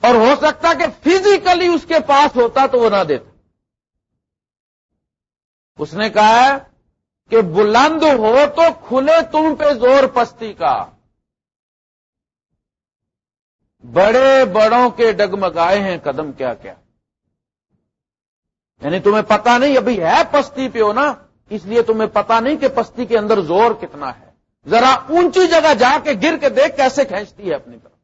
اور ہو سکتا کہ فزیکلی اس کے پاس ہوتا تو وہ نہ دیتا۔ اس نے کہا ہے کہ بلند ہو تو کھلے تم پہ زور پستی کا۔ بڑے بڑوں کے ڈگمگائے ہیں قدم کیا کیا۔ یعنی تمہیں پتا نہیں، ابھی ہے پستی پہ ہو نا؟ اس لیے تمہیں پتا نہیں کہ پستی کے اندر زور کتنا ہے۔ ذرا اونچی جگہ جا کے گر کے دیکھ کیسے کھینچتی ہے اپنی طرف۔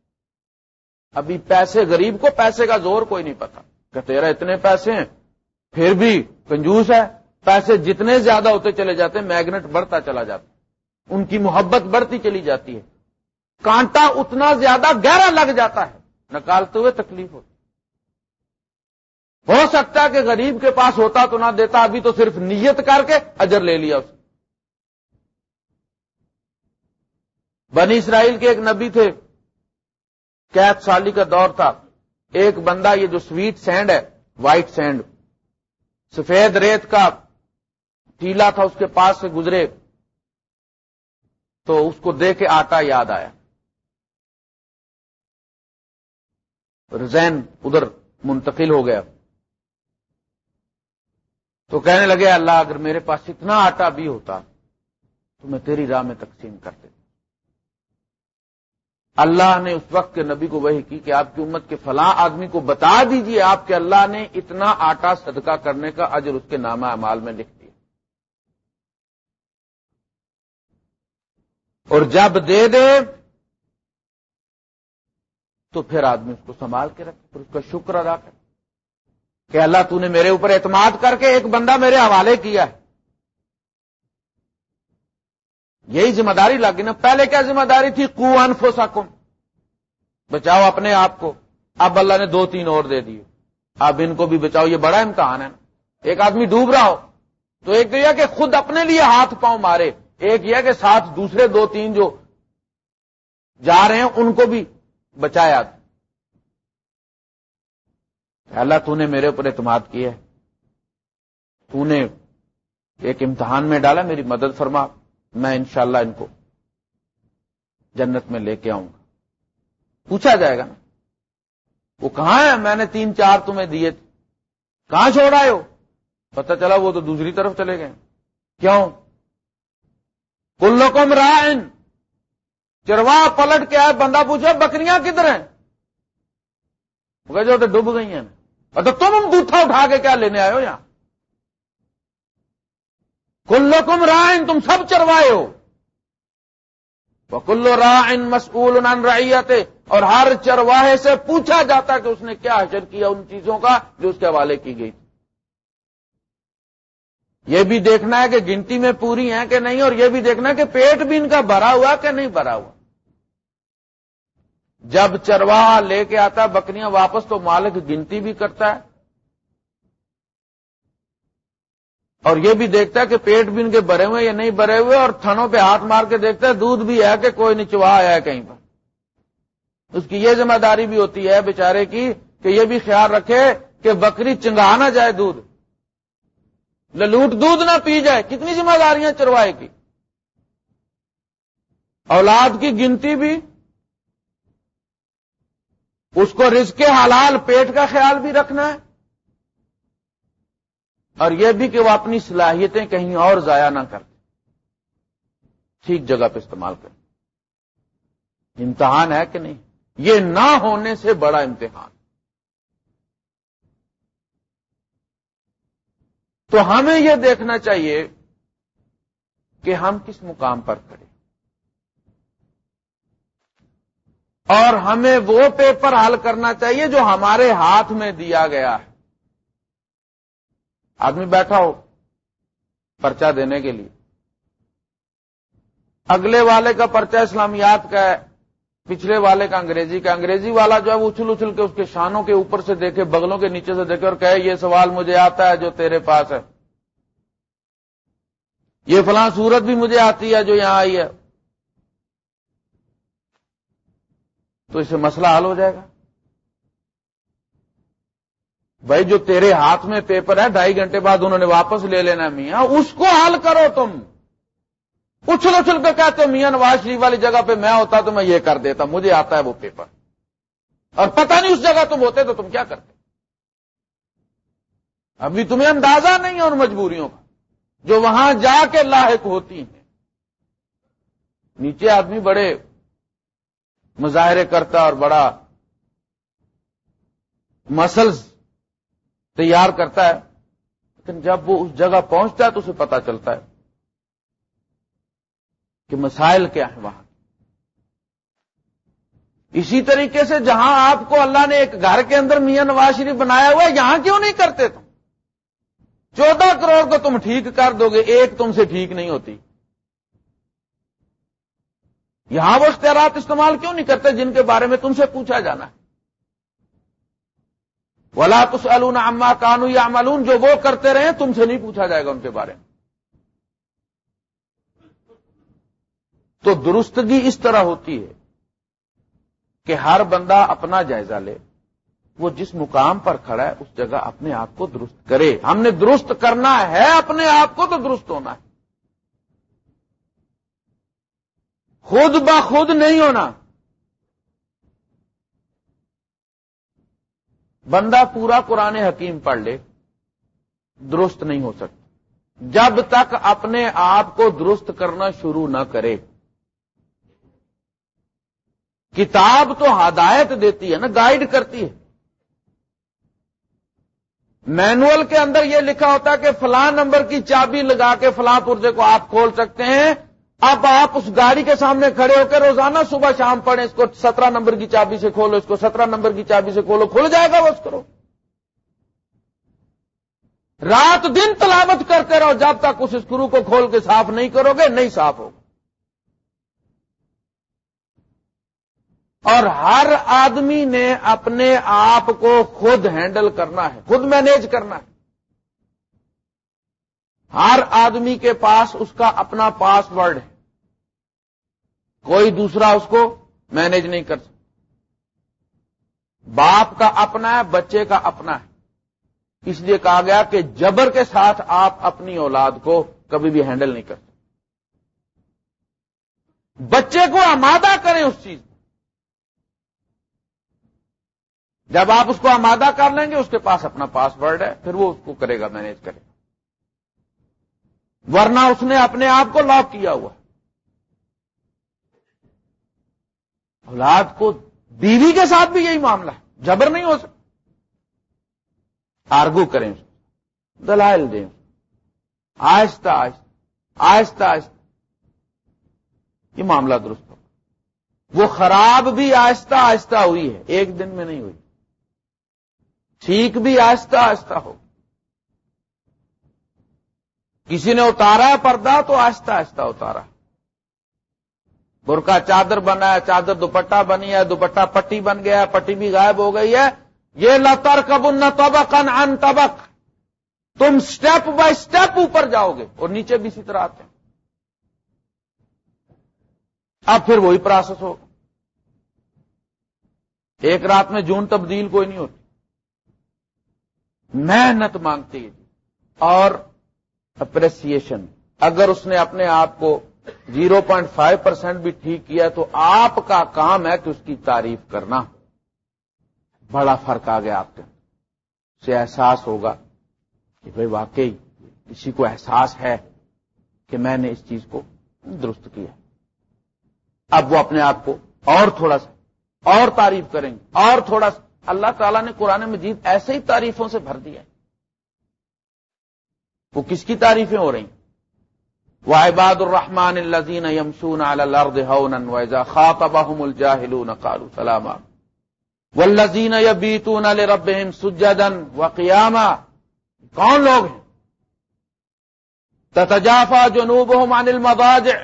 ابھی پیسے غریب کو پیسے کا زور کوئی نہیں پتا کہ تیرا اتنے پیسے ہیں، پھر بھی کنجوس ہے۔ پیسے جتنے زیادہ ہوتے چلے جاتے ہیں میگنیٹ بڑھتا چلا جاتا۔ ان کی محبت بڑھتی چلی جاتی ہے۔ کانٹا اتنا زیادہ گہرا لگ جاتا ہے، نکالتے ہوئے تکلیف ہوتی۔ ہو سکتا ہے کہ غریب کے پاس ہوتا تو نہ دیتا، ابھی تو صرف نیت کر کے اجر لے لیا اس بنی اسرائیل کے ایک نبی تھے۔ کیت سالی کا دور تھا۔ ایک بندہ یہ جو سویٹ سینڈ ہے، وائٹ سینڈ۔ سفید ریت کا ٹیلا تھا، اس کے پاس سے گزرے۔ تو اس کو دے کے آٹا یاد آیا۔ رزین ادھر منتقل ہو گیا۔ تو کہنے لگے، اللہ اگر میرے پاس اتنا آٹا بھی ہوتا تو میں تیری راہ میں تقسیم کر دیتا۔ اللہ نے اس وقت کے نبی کو وہی کی کہ آپ کی امت کے فلاں آدمی کو بتا دیجیے آپ کے اللہ نے اتنا آٹا صدقہ کرنے کا اجر اس کے نامہ امال میں لکھ دیا۔ اور جب دے دے تو پھر آدمی اس کو سنبھال کے رکھے، پھر اس کا شکر ادا کرے کہ اللہ تو نے میرے اوپر اعتماد کر کے ایک بندہ میرے حوالے کیا ہے۔ یہی ذمہ داری لگی نا۔ پہلے کیا ذمہ داری تھی؟ کو انفو بچاؤ اپنے آپ کو۔ اب اللہ نے دو تین اور دے دیے۔ اب ان کو بھی بچاؤ، یہ بڑا امتحان ہے۔ نا ایک آدمی ڈوب رہا ہو، تو ایک تو یہ کہ خود اپنے لیے ہاتھ پاؤں مارے۔ ایک یہ کہ ساتھ دوسرے دو تین جو جا رہے ہیں، ان کو بھی بچایا۔ اللہ تو نے میرے اوپر اعتماد کیا ہے۔ تو نے ایک امتحان میں ڈالا، میری مدد فرما۔ میں انشاءاللہ ان کو جنت میں لے کے آؤں گا۔ پوچھا جائے گا نا، وہ کہاں ہے؟ میں نے تین چار تمہیں دیے تھے۔ کہاں چھوڑ آئے ہو؟ پتہ چلا وہ تو دوسری طرف چلے گئے۔ کیوں؟ کلکم رائن چروا پلٹ کے آئے، بندہ پوچھا بکریاں کدھر ہیں؟ جو تو ڈوب گئی ہیں تو تم انگوٹھا اٹھا کے کیا لینے آئے ہو یہاں؟ کلو کم رائن تم سب چروائے ہو۔ وہ کلو رائن مسکول اور ہر چرواہے سے پوچھا جاتا کہ اس نے کیا حشر کیا ان چیزوں کا جو اس کے حوالے کی گئی تھی۔ یہ بھی دیکھنا ہے کہ گنتی میں پوری ہیں کہ نہیں، اور یہ بھی دیکھنا ہے کہ پیٹ بھی ان کا بھرا ہوا کہ نہیں بھرا ہوا۔ جب چرواہ لے کے آتا، بکریاں واپس تو مالک گنتی بھی کرتا ہے۔ اور یہ بھی دیکھتا ہے کہ پیٹ بھی ان کے بھرے ہوئے یا نہیں بھرے ہوئے، اور تھنوں پہ ہاتھ مار کے دیکھتا ہے دودھ بھی ہے کہ کوئی نہیں چوا آیا ہے کہیں پر۔ اس کی یہ ذمہ داری بھی ہوتی ہے بیچارے کی کہ یہ بھی خیال رکھے کہ بکری چنگا نہ جائے دودھ۔ للوٹ دودھ نہ پی جائے، کتنی ذمہ داریاں چروائے کی۔ اولاد کی گنتی بھی، اس کو رزق حلال پیٹ کا خیال بھی رکھنا ہے۔ اور یہ بھی کہ وہ اپنی صلاحیتیں کہیں اور ضائع نہ کر ٹھیک جگہ پہ استعمال کریں۔ امتحان ہے کہ نہیں؟ یہ نہ ہونے سے بڑا امتحان۔ تو ہمیں یہ دیکھنا چاہیے کہ ہم کس مقام پر کھڑے۔ اور ہمیں وہ پیپر حل کرنا چاہیے جو ہمارے ہاتھ میں دیا گیا ہے۔ آدمی بیٹھا ہو پرچہ دینے کے لیے۔ اگلے والے کا پرچہ اسلامیات کا ہے، پچھلے والے کا انگریزی کا۔ انگریزی والا جو ہے وہ اچھل اچھل کے اس کے شانوں کے اوپر سے دیکھے، بغلوں کے نیچے سے دیکھے اور کہے، یہ سوال مجھے آتا ہے جو تیرے پاس ہے۔ یہ فلاں صورت بھی مجھے آتی ہے جو یہاں آئی ہے۔ تو اسے مسئلہ حل ہو جائے گا۔ بھائی جو تیرے ہاتھ میں پیپر ہے، ڈھائی گھنٹے بعد انہوں نے واپس لے لینا میاں، اس کو حل کرو تم۔ اچھل اچھل کے کہتے ہو میاں، نواز شریف والی جگہ پہ میں ہوتا تو میں یہ کر دیتا، مجھے آتا ہے وہ پیپر۔ اور پتہ نہیں اس جگہ تم ہوتے تو تم کیا کرتے۔ ابھی تمہیں اندازہ نہیں ہے ان مجبوریوں کا، جو وہاں جا کے لاحق ہوتی ہیں۔ نیچے آدمی بڑے مظاہرے کرتا اور بڑا مسلز تیار کرتا ہے، لیکن جب وہ اس جگہ پہنچتا ہے تو اسے پتا چلتا ہے کہ مسائل کیا ہیں وہاں۔ اسی طریقے سے جہاں آپ کو اللہ نے ایک گھر کے اندر میاں نواز شریف بنایا ہوا ہے، یہاں کیوں نہیں کرتے تم؟ چودہ کروڑ کو تم ٹھیک کر دو گے، ایک تم سے ٹھیک نہیں ہوتی۔ یہاں وہ اختیارات استعمال کیوں نہیں کرتے جن کے بارے میں تم سے پوچھا جانا ہے؟ ولا تسالون عما کانو یا ملون جو وہ کرتے رہے تم سے نہیں پوچھا جائے گا ان کے بارے میں۔ تو درستگی اس طرح ہوتی ہے کہ ہر بندہ اپنا جائزہ لے، وہ جس مقام پر کھڑا ہے، اس جگہ اپنے آپ کو درست کرے۔ ہم نے درست کرنا ہے، اپنے آپ کو تو درست ہونا ہے۔ خود بخود نہیں ہونا۔ بندہ پورا قرآن حکیم پڑھ لے، درست نہیں ہو سکتا۔ جب تک اپنے آپ کو درست کرنا شروع نہ کرے۔ کتاب تو ہدایت دیتی ہے نا گائیڈ کرتی ہے۔ مینوئل کے اندر یہ لکھا ہوتا ہے کہ فلاں نمبر کی چابی لگا کے فلاں پرزے کو آپ کھول سکتے ہیں اب آپ اس گاڑی کے سامنے کھڑے ہو کے روزانہ صبح شام پڑھیں، اس کو سترہ نمبر کی چابی سے کھولو، اس کو سترہ نمبر کی چابی سے کھولو، کھل جائے گا وہ اس کرو رات دن تلاوت کرتے رہو، جب تک اس اسکرو کو کھول کے صاف نہیں کرو گے، نہیں صاف ہوگا۔ اور ہر آدمی نے اپنے آپ کو خود ہینڈل کرنا ہے، خود مینیج کرنا ہے۔ ہر آدمی کے پاس اس کا اپنا پاس ورڈ ہے۔ کوئی دوسرا اس کو مینج نہیں کر سکتا۔ باپ کا اپنا ہے، بچے کا اپنا ہے۔ اس لیے کہا گیا کہ جبر کے ساتھ آپ اپنی اولاد کو کبھی بھی ہینڈل نہیں کر سکتے۔ بچے کو آمادہ کریں اس چیز جب آپ اس کو آمادہ کر لیں گے، اس کے پاس اپنا پاس ورڈ ہے، پھر وہ اس کو کرے گا مینج کرے گا۔ ورنہ اس نے اپنے آپ کو لاک کیا ہوا۔ اولاد کو بیوی کے ساتھ بھی یہی معاملہ ہے۔ جبر نہیں ہو سکتا۔ آرگو کریں۔ دلائل دیں۔ آہستہ آہستہ۔ آہستہ آہستہ۔ یہ معاملہ درست ہو۔ وہ خراب بھی آہستہ آہستہ ہوئی ہے۔ ایک دن میں نہیں ہوئی۔ ٹھیک بھی آہستہ آہستہ ہو۔ کسی نے اتارا ہے پردہ تو آہستہ آہستہ اتارا۔ برقع چادر بنا ہے، چادر دوپٹہ بنی ہے، دوپٹہ پٹی بن گیا ہے، پٹی بھی غائب ہو گئی ہے۔ یہ لتر کبن نہ ان تبک تم سٹیپ بائی سٹیپ اوپر جاؤ گے اور نیچے بھی اسی طرح آتے ہیں۔ اب پھر وہی پروسیس ہو۔ ایک رات میں جون تبدیل کوئی نہیں ہوتی۔ محنت مانگتی ہے۔ اور اپریسیشن اگر اس نے اپنے آپ کو زیرو پوائنٹ فائیو پرسینٹ بھی ٹھیک کیا تو آپ کا کام ہے کہ اس کی تعریف کرنا۔ بڑا فرق آ گیا آپ کے۔ سے احساس ہوگا کہ بھائی واقعی کسی کو احساس ہے کہ میں نے اس چیز کو درست کیا۔ اب وہ اپنے آپ کو اور تھوڑا سا، اور تعریف کریں گے، اور تھوڑا سا۔ اللہ تعالیٰ نے قرآن مجید ایسے ہی تعریفوں سے بھر دیا۔ وہ کس کی تعریفیں ہو رہی وہ عباد الرحمان الزین یمسون الرد ویزا خاطبهم الجاهلون قالوا سلاما. والذین یبیتون لربهم سجدا وقیاما کون لوگ ہیں؟ تتجافا جنوبهم عن المضاجع.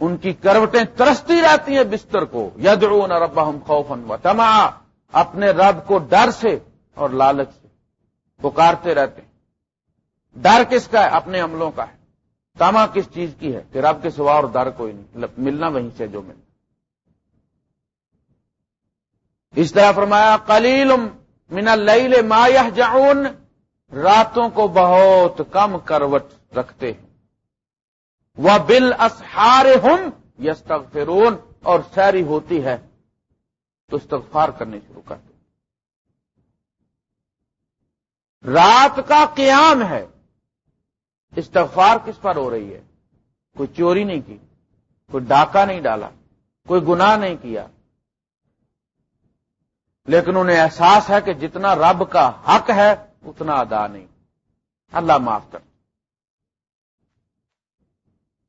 ان کی کروٹیں ترستی رہتی ہیں بستر کو. یدعون ربهم خوفا وطمعا. اپنے رب کو ڈر سے اور لالچ سے پکارتے رہتے ہیں. ڈر کس کا ہے؟ اپنے عملوں کا ہے۔ تما کس چیز کی ہے کہ رب کے سوا اور ڈر کوئی نہیں۔ مطلب ملنا وہیں سے جو ملنا۔ اس طرح فرمایا کلیل من اللیل ما جاؤن راتوں کو بہت کم کروٹ رکھتے ہیں۔ وہ بل اسہار ہم یستغفرون۔ اور سیری ہوتی ہے تو استغفار کرنے شروع کرتے رات کا قیام ہے۔ استغفار کس پر ہو رہی ہے؟ کوئی چوری نہیں کی، کوئی ڈاکہ نہیں ڈالا، کوئی گناہ نہیں کیا۔ لیکن انہیں احساس ہے کہ جتنا رب کا حق ہے، اتنا ادا نہیں۔ اللہ معاف کر۔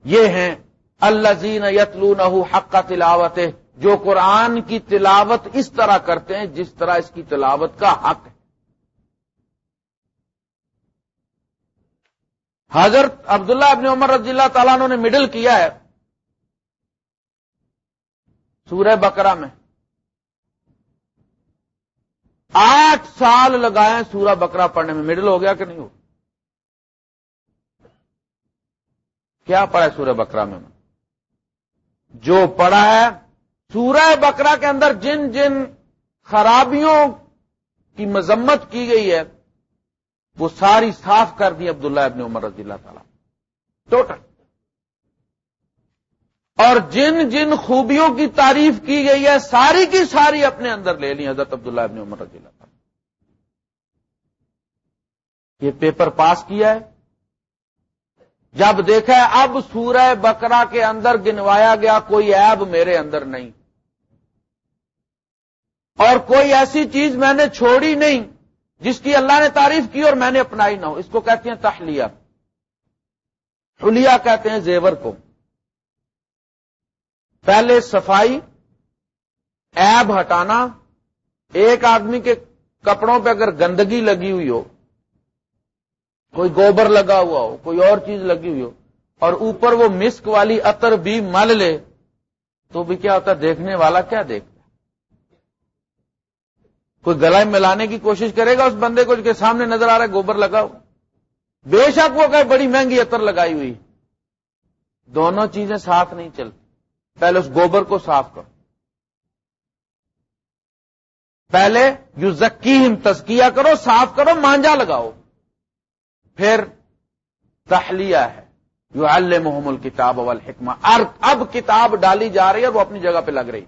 یہ ہیں اللہ زین یتلون حق کا تلاوت جو قرآن کی تلاوت اس طرح کرتے ہیں جس طرح اس کی تلاوت کا حق ہے۔ حضرت عبداللہ ابن عمر رضی اللہ تعالیٰ نے مڈل کیا ہے سورہ بکرا میں۔ آٹھ سال لگائے سورہ بکرا پڑھنے میں۔ مڈل ہو گیا کہ نہیں ہو؟ کیا پڑھا ہے سورہ بکرا میں؟ جو پڑھا ہے سورہ بکرا کے اندر جن جن خرابیوں کی مذمت کی گئی ہے وہ ساری صاف کر دی عبداللہ ابن عمر رضی اللہ تعالی ٹوٹل اور جن جن خوبیوں کی تعریف کی گئی ہے، ساری کی ساری اپنے اندر لے لی حضرت عبداللہ ابن عمر رضی اللہ تعالی یہ پیپر پاس کیا ہے۔ جب دیکھا ہے، اب سورہ بکرا کے اندر گنوایا گیا، کوئی عیب میرے اندر نہیں۔ اور کوئی ایسی چیز میں نے چھوڑی نہیں۔ جس کی اللہ نے تعریف کی اور میں نے اپنائی نہ ہو۔ اس کو کہتے ہیں تحلیہ۔ حلیہ کہتے ہیں زیور کو۔ پہلے صفائی، ایب ہٹانا۔ ایک آدمی کے کپڑوں پہ اگر گندگی لگی ہوئی ہو، کوئی گوبر لگا ہوا ہو، کوئی اور چیز لگی ہوئی ہو، اور اوپر وہ مسک والی عطر بھی مل لے، تو بھی کیا ہوتا ہے؟ دیکھنے والا کیا دیکھ کوئی گلا ملانے کی کوشش کرے گا، اس بندے کو کے سامنے نظر آ رہا ہے، گوبر لگاؤ۔ بے شک وہ کہ بڑی مہنگی عطر لگائی ہوئی۔ دونوں چیزیں ساتھ نہیں چلتی۔ پہلے اس گوبر کو صاف کرو۔ پہلے یو زکیم تزکیہ کرو، صاف کرو، مانجا لگاؤ۔ پھر تحلیہ ہے۔ یو المحم کتاب اول حکمہ اب کتاب ڈالی جا رہی ہے، وہ اپنی جگہ پہ لگ رہی۔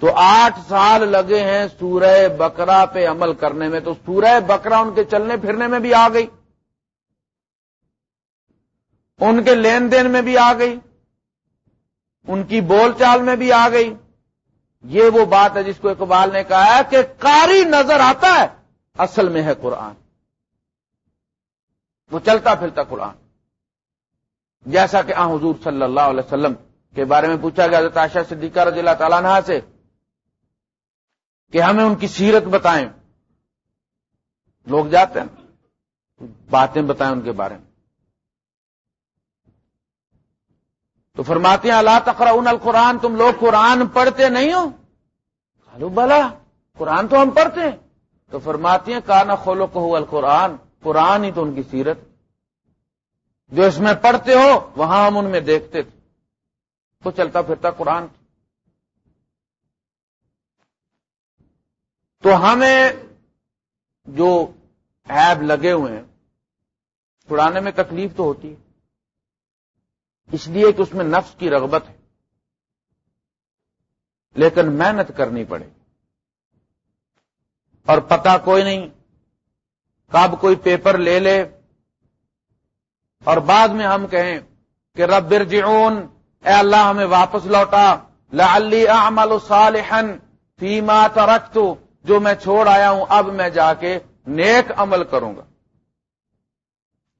تو آٹھ سال لگے ہیں سورہ بکرا پہ عمل کرنے میں، تو سورہ بکرا ان کے چلنے پھرنے میں بھی آ گئی۔ ان کے لین دین میں بھی آ گئی۔ ان کی بول چال میں بھی آ گئی۔ یہ وہ بات ہے جس کو اقبال نے کہا ہے کہ کاری نظر آتا ہے، اصل میں ہے قرآن۔ وہ چلتا پھرتا قرآن۔ جیسا کہ آ حضور صلی اللہ علیہ وسلم کے بارے میں پوچھا گیا تاشا صدیقہ رضی اللہ تعالیٰ نے سے کہ ہمیں ان کی سیرت بتائیں۔ لوگ جاتے ہیں، باتیں بتائیں ان کے بارے میں۔ تو فرماتے ہیں اللہ تقرا القرآن، تم لوگ قرآن پڑھتے نہیں ہو؟ ہلو بلا، قرآن تو ہم پڑھتے ہیں۔ تو فرماتی ہیں، کانا کھولو کو القرآن، قرآن ہی تو ان کی سیرت۔ جو اس میں پڑھتے ہو، وہاں ہم ان میں دیکھتے تھے۔ تو چلتا پھرتا قرآن۔ تو ہمیں جو ایب لگے ہوئے ہیں چھڑانے میں تکلیف تو ہوتی ہے۔ اس لیے کہ اس میں نفس کی رغبت ہے۔ لیکن محنت کرنی پڑے۔ اور پتہ کوئی نہیں کب کوئی پیپر لے لے۔ اور بعد میں ہم کہیں کہ رب برجعون اے اللہ ہمیں واپس لوٹا۔ لعلی اعمل صالحا فیما ترکتو جو میں چھوڑ آیا ہوں، اب میں جا کے نیک عمل کروں گا۔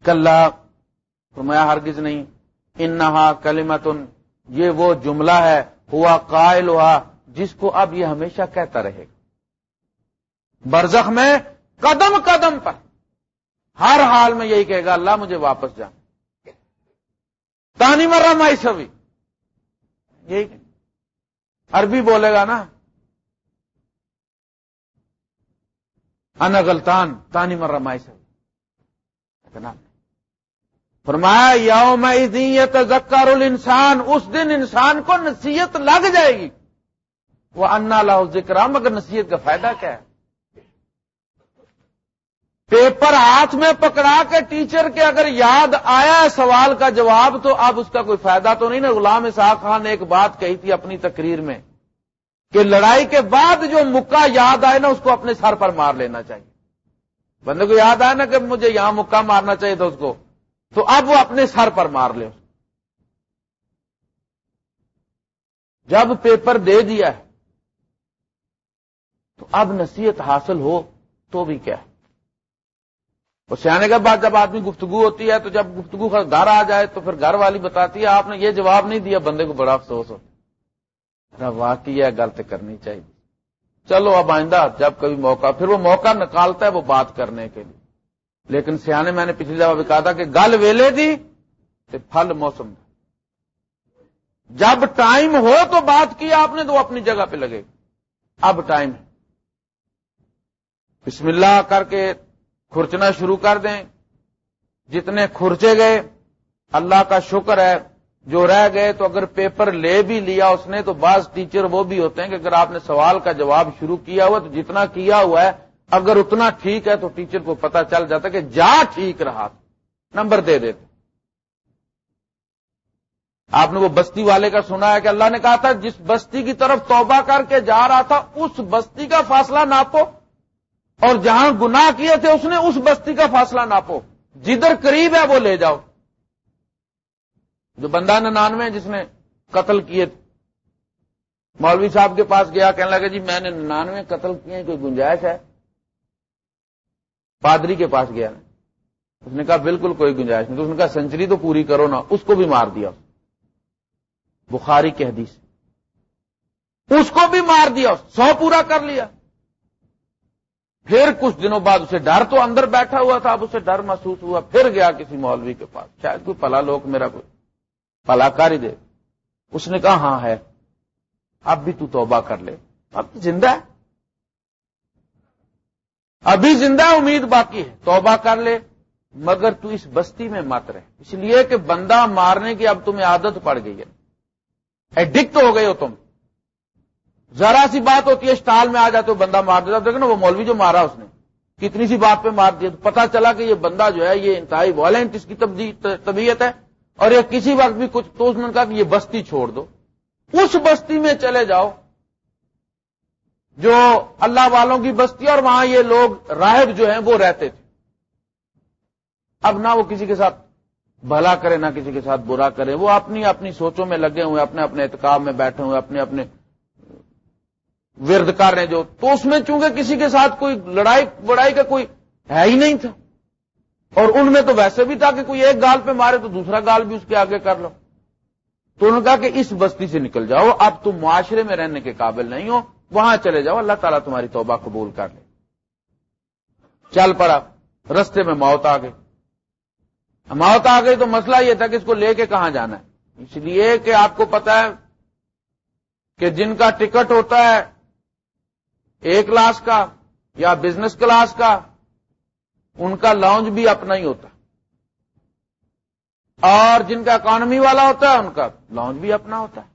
کل فرمایا ہرگز نہیں۔ انہا کلمتن، یہ وہ جملہ ہے، ہوا قائل ہوا جس کو اب یہ ہمیشہ کہتا رہے گا۔ برزخ میں قدم قدم پر ہر حال میں یہی کہے گا، اللہ مجھے واپس جان تانی مرا مائی سبھی یہی عربی بولے گا نا۔ انا غلطان، تانی مرا مائی فرمایا یوم ذکر انسان اس دن انسان کو نصیحت لگ جائے گی۔ وہ انا لاؤ ذکر، مگر نصیحت کا فائدہ کیا ہے؟ پیپر ہاتھ میں پکڑا کے ٹیچر کے اگر یاد آیا سوال کا جواب، تو اب اس کا کوئی فائدہ تو نہیں نا۔ غلام اسحاق خان نے ایک بات کہی تھی اپنی تقریر میں۔ کہ لڑائی کے بعد جو مکہ یاد آئے نا، اس کو اپنے سر پر مار لینا چاہیے۔ بندے کو یاد آئے نا کہ مجھے یہاں مکہ مارنا چاہیے تھا اس کو، تو اب وہ اپنے سر پر مار لے۔ جب پیپر دے دیا ہے، تو اب نصیحت حاصل ہو تو بھی کیا ہے؟ اور سیانے کے بعد جب آدمی گفتگو ہوتی ہے، تو جب گفتگو گھر آ جائے تو پھر گھر والی بتاتی ہے، آپ نے یہ جواب نہیں دیا، بندے کو بڑا افسوس ہوتا واقعی ہے غلط کرنی چاہیے۔ چلو اب آئندہ جب کبھی موقع، پھر وہ موقع نکالتا ہے وہ بات کرنے کے لیے۔ لیکن سیانے میں نے پچھلی دفعہ بھی کہا تھا کہ گل ویلے دی تو پھل موسم جب ٹائم ہو تو بات کی آپ نے تو اپنی جگہ پہ لگے۔ اب ٹائم ہے۔ بسم اللہ کر کے کھرچنا شروع کر دیں۔ جتنے کھرچے گئے، اللہ کا شکر ہے۔ جو رہ گئے تو اگر پیپر لے بھی لیا اس نے تو بعض ٹیچر وہ بھی ہوتے ہیں کہ اگر آپ نے سوال کا جواب شروع کیا ہوا تو جتنا کیا ہوا ہے، اگر اتنا ٹھیک ہے تو ٹیچر کو پتا چل جاتا کہ جا ٹھیک رہا نمبر دے دیتے۔ آپ نے وہ بستی والے کا سنا ہے کہ اللہ نے کہا تھا، جس بستی کی طرف توبہ کر کے جا رہا تھا، اس بستی کا فاصلہ ناپو۔ اور جہاں گناہ کیے تھے، اس نے اس بستی کا فاصلہ ناپو۔ جدھر قریب ہے وہ لے جاؤ۔ جو بندہ ننانوے جس نے قتل کیے مولوی صاحب کے پاس گیا، کہنے لگا جی میں نے ننانوے قتل کیے کوئی گنجائش ہے؟ پادری کے پاس گیا۔ اس نے کہا، بالکل، کوئی گنجائش نہیں۔ تو اس نے کہا سینچری تو پوری کرو نا، اس کو بھی مار دیا۔ بخاری کے حدیث۔ اس کو بھی مار دیا، سو پورا کر لیا۔ پھر کچھ دنوں بعد اسے ڈر تو اندر بیٹھا ہوا تھا، اب اسے ڈر محسوس ہوا۔ پھر گیا کسی مولوی کے پاس، شاید کوئی پلا لوگ میرا کوئی پلاکاری دے۔ اس نے کہا ہاں ہے۔ اب بھی تو توبہ کر لے۔ اب زندہ ہے۔ ابھی زندہ امید باقی ہے۔ توبہ کر لے، مگر تو اس بستی میں مت رہے اس لیے کہ بندہ مارنے کی اب تمہیں عادت پڑ گئی ہے۔ ایڈکٹ ہو گئے ہو تم۔ ذرا سی بات ہوتی ہے، اسٹال میں آ جاتے ہو، بندہ مار دیتا۔ دیکھو نا، وہ مولوی جو مارا اس نے، کتنی سی بات پہ مار دیا پتا چلا کہ یہ بندہ جو ہے، یہ انتہائی وائلنٹ اس کی طبیعت ہے۔ اور یہ کسی وقت بھی کچھ تو اس نے کہا کہ یہ بستی چھوڑ دو۔ اس بستی میں چلے جاؤ جو اللہ والوں کی بستی اور وہاں یہ لوگ راہب جو ہیں وہ رہتے تھے۔ اب نہ وہ کسی کے ساتھ بھلا کرے، نہ کسی کے ساتھ برا کرے۔ وہ اپنی اپنی سوچوں میں لگے ہوئے، اپنے اپنے اعتکاب میں بیٹھے ہوئے، اپنے اپنے ورد کر رہے جو۔ تو اس میں چونکہ کسی کے ساتھ کوئی لڑائی، بڑائی کا کوئی ہے ہی نہیں تھا۔ اور ان میں تو ویسے بھی تھا کہ کوئی ایک گال پہ مارے تو دوسرا گال بھی اس کے آگے کر لو۔ تو انہوں نے کہا کہ اس بستی سے نکل جاؤ، اب تم معاشرے میں رہنے کے قابل نہیں ہو، وہاں چلے جاؤ، اللہ تعالیٰ تمہاری توبہ قبول کر لے۔ چل پڑا، رستے میں موت آ گئی۔ موت آ گئی تو مسئلہ یہ تھا کہ اس کو لے کے کہاں جانا ہے۔ اس لیے کہ آپ کو پتا ہے کہ جن کا ٹکٹ ہوتا ہے ایک کلاس کا یا بزنس کلاس کا ان کا لانچ بھی اپنا ہی ہوتا۔ اور جن کا اکانومی والا ہوتا ہے، ان کا لانچ بھی اپنا ہوتا۔ ہے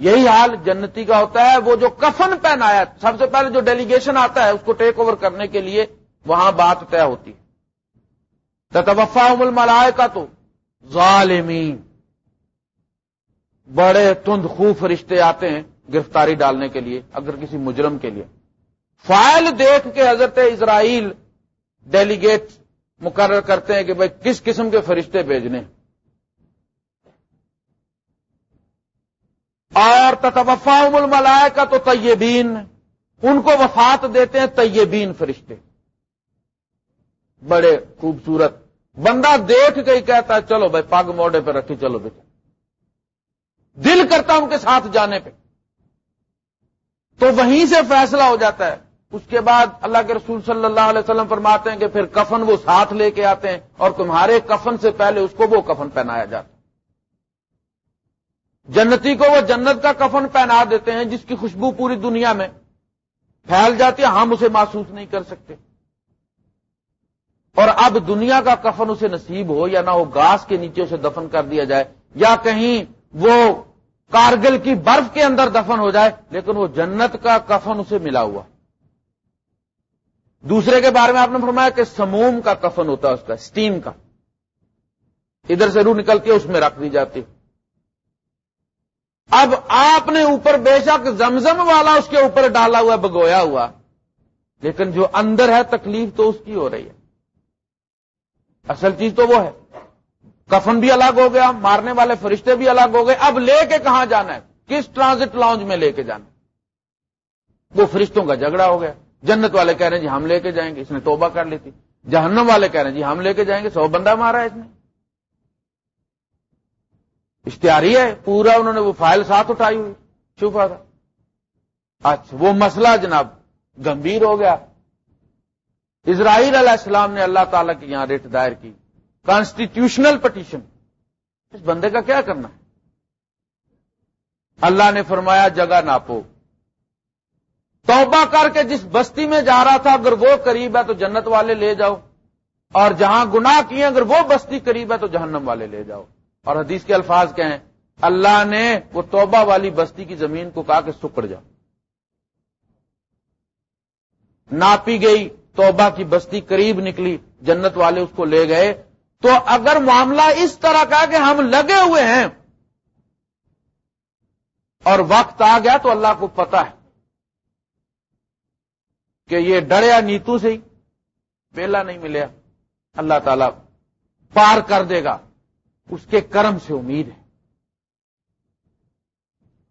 یہی حال جنتی کا ہوتا ہے، وہ جو کفن پہنایا، سب سے پہلے جو ڈیلیگیشن آتا ہے، اس کو ٹیک اوور کرنے کے لیے وہاں بات طے ہوتی۔ ہے تتوفا امل ملائے کا تو ظالمین۔ بڑے تند خوف رشتے آتے ہیں گرفتاری ڈالنے کے لیے، اگر کسی مجرم کے لیے۔ فائل دیکھ کے حضرت اسرائیل ڈیلیگیٹ مقرر کرتے ہیں کہ بھائی کس قسم کے فرشتے بھیجنے اور تتوفا الملائے کا تو طیبین، ان کو وفات دیتے ہیں طیبین فرشتے۔ بڑے خوبصورت۔ بندہ دیکھ کے ہی کہتا ہے، چلو بھائی پگ موڈے پہ رکھی، چلو بیٹا۔ دل کرتا ان کے ساتھ جانے پہ۔ تو وہیں سے فیصلہ ہو جاتا ہے۔ اس کے بعد اللہ کے رسول صلی اللہ علیہ وسلم فرماتے ہیں کہ پھر کفن وہ ساتھ لے کے آتے ہیں اور تمہارے کفن سے پہلے اس کو وہ کفن پہنایا جاتا جنتی کو وہ جنت کا کفن پہنا دیتے ہیں جس کی خوشبو پوری دنیا میں پھیل جاتی ہے، ہم اسے محسوس نہیں کر سکتے۔ اور اب دنیا کا کفن اسے نصیب ہو یا نہ ہو، گاس کے نیچے اسے دفن کر دیا جائے، یا کہیں وہ کارگل کی برف کے اندر دفن ہو جائے، لیکن وہ جنت کا کفن اسے ملا ہوا۔ دوسرے کے بارے میں آپ نے فرمایا کہ سموم کا کفن ہوتا ہے اس کا اسٹیم کا۔ ادھر سے روح نکل کے اس میں رکھ دی جاتی۔ اب آپ نے اوپر بے شک زمزم والا اس کے اوپر ڈالا ہوا، بگویا ہوا۔ لیکن جو اندر ہے، تکلیف تو اس کی ہو رہی ہے۔ اصل چیز تو وہ ہے۔ کفن بھی الگ ہو گیا، مارنے والے فرشتے بھی الگ ہو گئے۔ اب لے کے کہاں جانا ہے؟ کس ٹرانزٹ لانچ میں لے کے جانا وہ فرشتوں کا جھگڑا ہو گیا۔ جنت والے کہہ رہے ہیں جی ہم لے کے جائیں گے، اس نے توبہ کر لیتی جہنم والے کہہ رہے ہیں جی ہم لے کے جائیں گے، سو بندہ مارا ہے اس نے۔ اشتہاری ہے، پورا انہوں نے وہ فائل ساتھ اٹھائی ہوئی، چھپا تھا۔ اچھا وہ مسئلہ جناب گمبھیر ہو گیا۔ اسرائیل علیہ السلام نے اللہ تعالی کی یہاں ریٹ دائر کی۔ کانسٹیٹیوشنل پٹیشن اس بندے کا کیا کرنا؟ ہے اللہ نے فرمایا، جگہ ناپو۔ توبہ کر کے جس بستی میں جا رہا تھا، اگر وہ قریب ہے تو جنت والے لے جاؤ۔ اور جہاں گناہ کیے اگر وہ بستی قریب ہے تو جہنم والے لے جاؤ۔ اور حدیث کے الفاظ کیا ہیں؟ اللہ نے وہ توبہ والی بستی کی زمین کو کہا کہ سکڑ جاؤ ناپی گئی، توبہ کی بستی قریب نکلی، جنت والے اس کو لے گئے۔ تو اگر معاملہ اس طرح کا کہ ہم لگے ہوئے ہیں اور وقت آ گیا تو اللہ کو پتا ہے۔ کہ یہ ڈریا نیتو سے ہی پہلا نہیں ملیا۔ اللہ تعالی پار کر دے گا۔ اس کے کرم سے امید ہے۔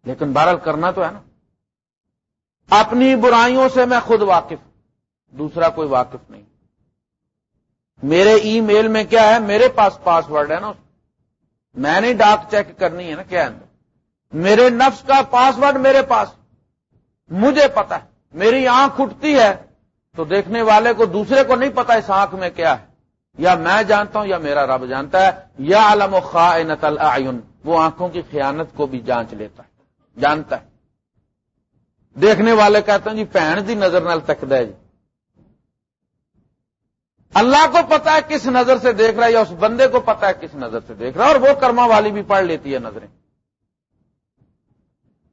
لیکن بہرحال کرنا تو ہے نا۔ اپنی برائیوں سے میں خود واقف دوسرا کوئی واقف نہیں۔ میرے ای میل میں کیا ہے؟ میرے پاس پاس ورڈ ہے نا میں نے ڈاک چیک کرنی ہے نا کیا اندر میرے نفس کا پاس ورڈ میرے پاس۔ مجھے پتا ہے۔ میری آنکھ اٹھتی ہے تو دیکھنے والے کو دوسرے کو نہیں پتا اس آنکھ میں کیا ہے۔ یا میں جانتا ہوں یا میرا رب جانتا ہے۔ یا علم و خواہ نتل وہ آنکھوں کی خیانت کو بھی جانچ لیتا ہے، جانتا ہے۔ دیکھنے والے کہتے ہیں جی پہن دی نظر نال تک دے جی۔ اللہ کو پتا ہے کس نظر سے دیکھ رہا ہے یا اس بندے کو پتا ہے کس نظر سے دیکھ رہا ہے، اور وہ کرما والی بھی پڑھ لیتی ہے نظریں۔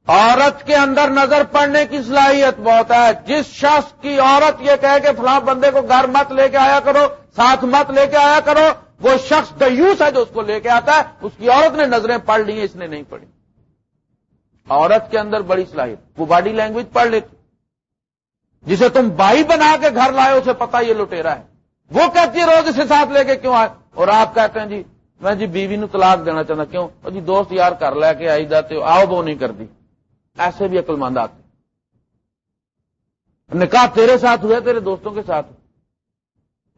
عورت کے اندر نظر پڑنے کی صلاحیت بہت ہے۔ جس شخص کی عورت یہ کہے کہ فلاں بندے کو گھر مت لے کے آیا کرو، ساتھ مت لے کے آیا کرو، وہ شخص دیوس ہے جو اس کو لے کے آتا ہے، اس کی عورت نے نظریں پڑھ لی ہیں، اس نے نہیں پڑھی۔ عورت کے اندر بڑی صلاحیت۔ وہ باڈی لینگویج پڑھ لیتی۔ جسے تم بائی بنا کے گھر لائے، اسے پتا یہ لٹیرا ہے۔ وہ کہتی ہے روز اسے ساتھ لے کے کیوں آئے؟ اور آپ کہتے ہیں جی میں جی بیوی نو طلاق دینا چاہتا کیوں؟ جی دوست یار کر لے کے آئی جاتے ہو آؤ، وہ نہیں کرتی۔ ایسے بھی عقل مند آتے نکاح تیرے ساتھ ہوئے تیرے دوستوں کے ساتھ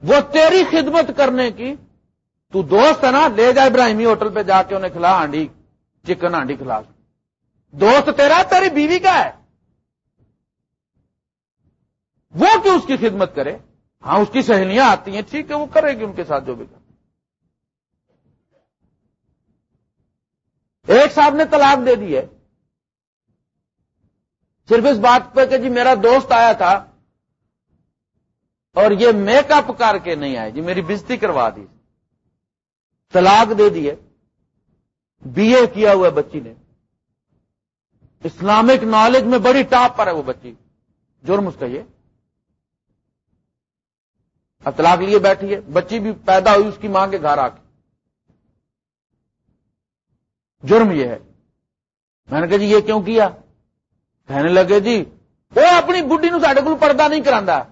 وہ تیری خدمت کرنے کی تو دوست ہے نا، لے جا ابراہیمی ہوٹل پہ جا کے انہیں کھلا ہانڈی چکن ہانڈی کھلا دوست تیرا، تیری بیوی کا ہے۔ وہ کیوں اس کی خدمت کرے؟ ہاں اس کی سہیلیاں آتی ہیں، ٹھیک ہے، وہ کرے گی ان کے ساتھ جو بھی کر ایک صاحب نے طلاق دے دی ہے۔ صرف اس بات پہ کہ جی میرا دوست آیا تھا اور یہ میک اپ کر کے نہیں آئے جی میری بزتی کروا دی۔ طلاق دے دیے۔ بی اے کیا ہوا بچی نے۔ اسلامک نالج میں بڑی ٹاپ پر ہے وہ بچی۔ جرم اس کا یہ۔ اطلاق لیے بیٹھی ہے، بچی بھی پیدا ہوئی، اس کی ماں کے گھر آ کے۔ جرم یہ ہے۔ میں نے کہا جی یہ کیوں کیا؟ کہنے لگے جی وہ اپنی بڈی نو سڈے کو پردہ نہیں کرا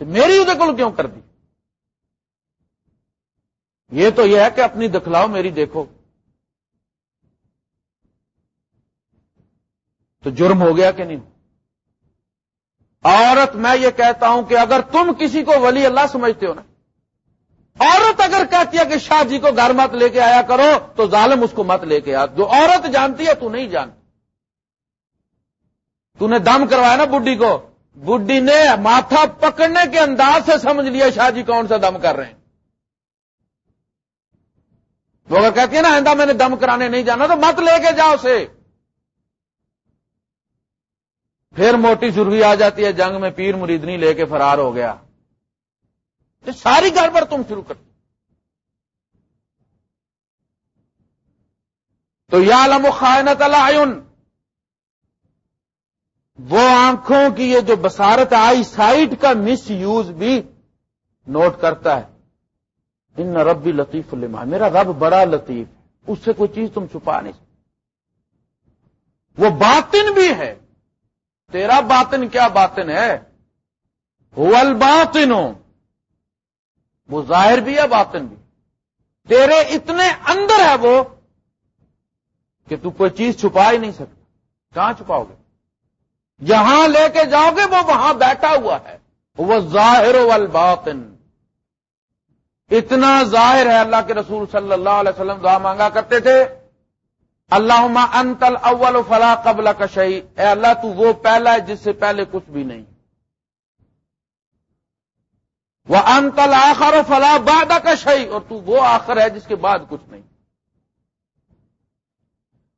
میری وہ کیوں کر دی یہ تو یہ ہے کہ اپنی دکھلاؤ میری دیکھو۔ تو جرم ہو گیا کہ نہیں؟ عورت، میں یہ کہتا ہوں کہ اگر تم کسی کو ولی اللہ سمجھتے ہو نا، عورت اگر کہتی ہے کہ شاہ جی کو گھر مت لے کے آیا کرو، تو ظالم اس کو مت لے کے آ۔ جو عورت جانتی ہے تو نہیں جانتی تو نے دم کروایا نا بڈی کو۔ بڈی نے ماتھا پکڑنے کے انداز سے سمجھ لیا شاہ جی کون سا دم کر رہے ہیں۔ وہ اگر کہتی ہے نا آئندہ میں نے دم کرانے نہیں جانا تو مت لے کے جاؤ اسے۔ پھر موٹی سرخی آ جاتی ہے، جنگ میں پیر مریدنی لے کے فرار ہو گیا۔ ساری گھر پر تم شروع کر تو یا لم خائنت العین وہ آنکھوں کی یہ جو بسارت آئی سائٹ کا مس یوز بھی نوٹ کرتا ہے۔ ان ربی لطیف الما میرا رب بڑا لطیف، اس سے کوئی چیز تم چھپا نہیں۔ وہ باطن بھی ہے۔ تیرا باطن کیا باطن ہے؟ ہو باطن وہ ظاہر بھی ہے، باطن بھی۔ تیرے اتنے اندر ہے وہ کہ تو کوئی چیز چھپا ہی نہیں سکتا۔ کہاں چھپاؤ گے؟ جہاں لے کے جاؤ گے، وہ وہاں بیٹھا ہوا ہے۔ وہ ظاہر والباطن۔ اتنا ظاہر ہے اللہ کے رسول صلی اللہ علیہ وسلم دعا مانگا کرتے تھے۔ اللہ انتل اول فلا قبل کا اے اللہ، تو وہ پہلا ہے جس سے پہلے کچھ بھی نہیں۔ وہ انتل آخر و فلاح بادہ کا اور تو وہ آخر ہے جس کے بعد کچھ نہیں۔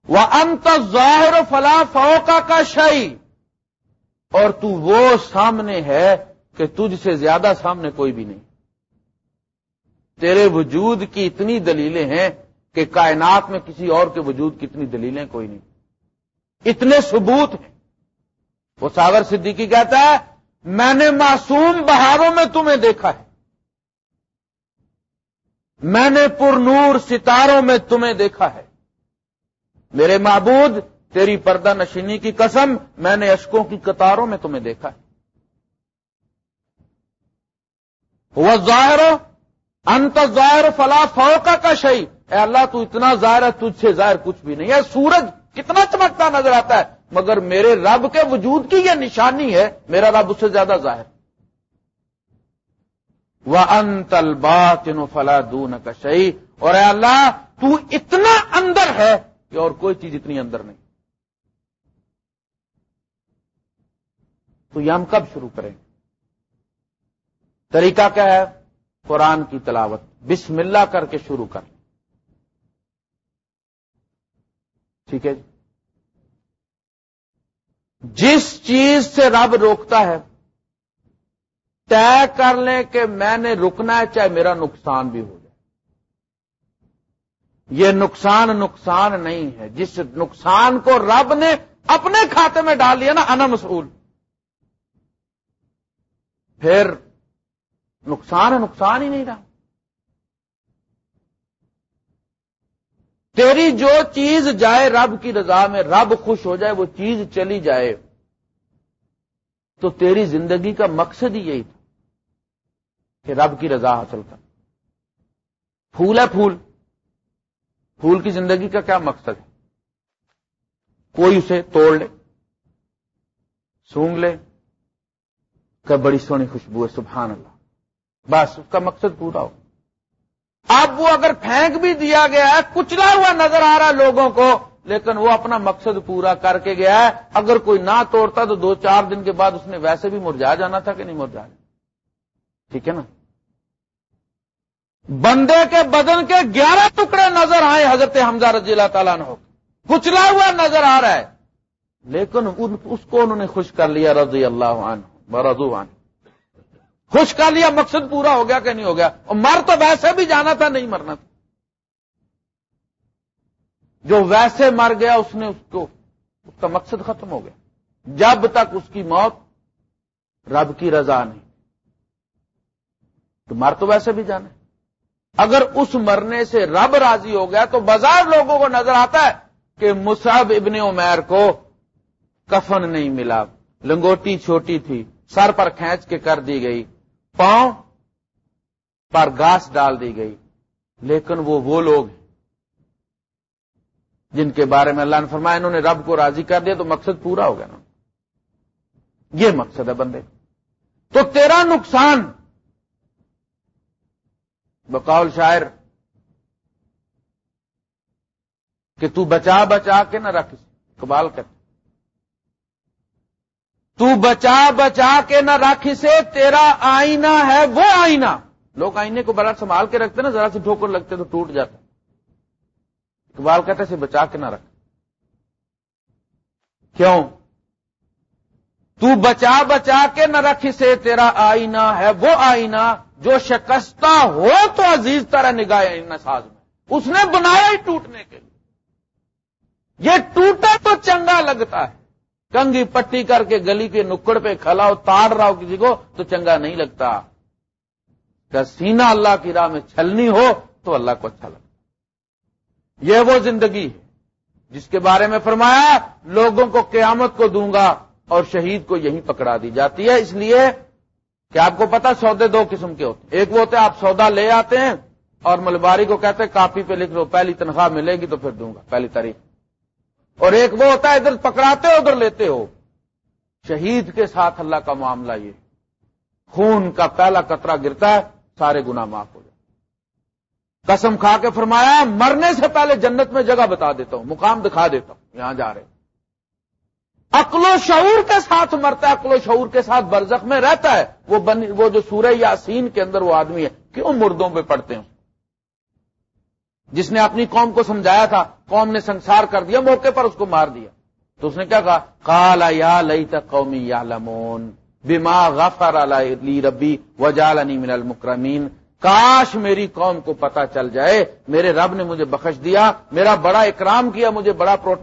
وہ انت ظاہر و فلاح فوقا کا شہی اور تو وہ سامنے ہے کہ تجھ سے زیادہ سامنے کوئی بھی نہیں۔ تیرے وجود کی اتنی دلیلیں ہیں کہ کائنات میں کسی اور کے وجود کی اتنی دلیلیں کوئی نہیں۔ اتنے ثبوت ہیں۔ وہ ساگر صدیقی کہتا ہے، میں نے معصوم بہاروں میں تمہیں دیکھا ہے۔ میں نے پر نور ستاروں میں تمہیں دیکھا ہے۔ میرے معبود تیری پردہ نشینی کی قسم میں نے اشکوں کی قطاروں میں تمہیں دیکھا ہے۔ وہ ظاہر انت ظاہر فلا فوقا کا شہی اے اللہ، تو اتنا ظاہر ہے، تجھ سے ظاہر کچھ بھی نہیں ہے۔ سورج کتنا چمکتا نظر آتا ہے، مگر میرے رب کے وجود کی یہ نشانی ہے، میرا رب اس سے زیادہ ظاہر۔ وہ انتل بات فلا دون کا شہی اور اے اللہ، تو اتنا اندر ہے کہ اور کوئی چیز اتنی اندر نہیں۔ تو یہ ہم کب شروع کریں؟ طریقہ کیا ہے؟ قرآن کی تلاوت۔ بسم اللہ کر کے شروع کر۔ ٹھیک ہے جی؟ جس چیز سے رب روکتا ہے، طے کر لیں کہ میں نے رکنا ہے، چاہے میرا نقصان بھی ہو جائے۔ یہ نقصان نقصان نہیں ہے۔ جس نقصان کو رب نے اپنے کھاتے میں ڈال لیا نا، انا مسئول۔ پھر نقصان ہے، نقصان ہی نہیں رہا۔ تیری جو چیز جائے رب کی رضا میں، رب خوش ہو جائے، وہ چیز چلی جائے، تو تیری زندگی کا مقصد ہی یہی تھا کہ رب کی رضا حاصل کر۔ پھول ہے پھول۔ پھول کی زندگی کا کیا مقصد ہے؟ کوئی اسے توڑ لے، سونگ لے کہ بڑی سونی خوشبو ہے، سبحان اللہ۔ بس، اس کا مقصد پورا ہو۔ اب وہ اگر پھینک بھی دیا گیا ہے، کچلا ہوا نظر آ رہا لوگوں کو، لیکن وہ اپنا مقصد پورا کر کے گیا ہے۔ اگر کوئی نہ توڑتا تو دو چار دن کے بعد اس نے ویسے بھی مرجا جانا تھا کہ نہیں مرجا جانا۔ ٹھیک ہے نا؟ بندے کے بدن کے گیارہ ٹکڑے نظر آئے، حضرت حمزہ رضی اللہ تعالیٰ نے ہو کچلا ہوا نظر آ رہا ہے۔ لیکن اس کو انہوں نے خوش کر لیا رضی اللہ عنہ۔ رضو عنہ خوش کر لیا، مقصد پورا ہو گیا کہ نہیں ہو گیا۔ اور مر تو ویسے بھی جانا تھا، نہیں مرنا تھا۔ جو ویسے مر گیا، اس نے اس کو، اس کا مقصد ختم ہو گیا۔ جب تک اس کی موت رب کی رضا نہیں۔ تو مر تو ویسے بھی جانا اگر اس مرنے سے رب راضی ہو گیا، تو بازار لوگوں کو نظر آتا ہے کہ مصعب ابن عمیر کو کفن نہیں ملا۔ لنگوٹی چھوٹی تھی۔ سر پر کھینچ کے کر دی گئی، پاؤں پر گاس ڈال دی گئی۔ لیکن وہ وہ لوگ جن کے بارے میں اللہ نے فرمایا، انہوں نے رب کو راضی کر دیا تو مقصد پورا ہو گیا نا۔ یہ مقصد ہے بندے۔ تو تیرا نقصان، بقول شاعر، کہ تو بچا بچا کے نہ رکھ کبال کر تو بچا بچا کے نہ رکھ اسے، تیرا آئینہ ہے وہ آئینہ۔ لوگ آئینے کو بڑا سنبھال کے رکھتے نا، ذرا سے ٹھوکر لگتے تو ٹوٹ جاتا اقبال کہتے اسے بچا کے نہ رکھ۔ کیوں؟ تو بچا بچا کے نہ رکھ اسے، تیرا آئینہ ہے وہ آئینہ۔ جو شکستہ ہو تو عزیز طرح نگاہ ساز میں۔ اس نے بنایا ہی ٹوٹنے کے لیے۔ یہ ٹوٹا تو چنگا لگتا ہے۔ کنگی پٹی کر کے گلی کے نکڑ پہ کھلا ہو، تاڑ رہا ہو کسی کو، تو چنگا نہیں لگتا۔ کہ سینہ اللہ کی راہ میں چھلنی ہو، تو اللہ کو اچھا لگتا۔ یہ وہ زندگی ہے جس کے بارے میں فرمایا، لوگوں کو قیامت کو دوں گا اور شہید کو یہیں پکڑا دی جاتی ہے۔ اس لیے کہ آپ کو پتا سودے دو قسم کے ہوتے ایک وہ ہوتے آپ سودا لے آتے ہیں اور ملباری کو کہتے ہیں، کاپی پہ لکھ لو، پہلی تنخواہ ملے گی تو پھر دوں گا، پہلی تاریخ۔ اور ایک وہ ہوتا ہے ادھر پکڑاتے ہو، ادھر لیتے ہو۔ شہید کے ساتھ اللہ کا معاملہ یہ۔ خون کا پہلا قطرہ گرتا ہے، سارے گنا معاف ہو جائے قسم کھا کے فرمایا، مرنے سے پہلے جنت میں جگہ بتا دیتا ہوں، مقام دکھا دیتا ہوں، یہاں جا رہے عقل و شعور کے ساتھ مرتا ہے، عقل و شعور کے ساتھ برزخ میں رہتا ہے۔ وہ بن وہ جو سورہ یاسین کے اندر وہ آدمی ہے، کیوں مردوں پہ پڑتے ہیں؟ جس نے اپنی قوم کو سمجھایا تھا، قوم نے سنسار کر دیا، موقع پر اس کو مار دیا۔ تو اس نے کیا کہا؟ کالا یا لئی تک قومی یا لمون بیما غفر علی ربی وجالنی من المکرمین۔ کاش میری قوم کو پتا چل جائے، میرے رب نے مجھے بخش دیا، میرا بڑا اکرام کیا، مجھے بڑا پروٹ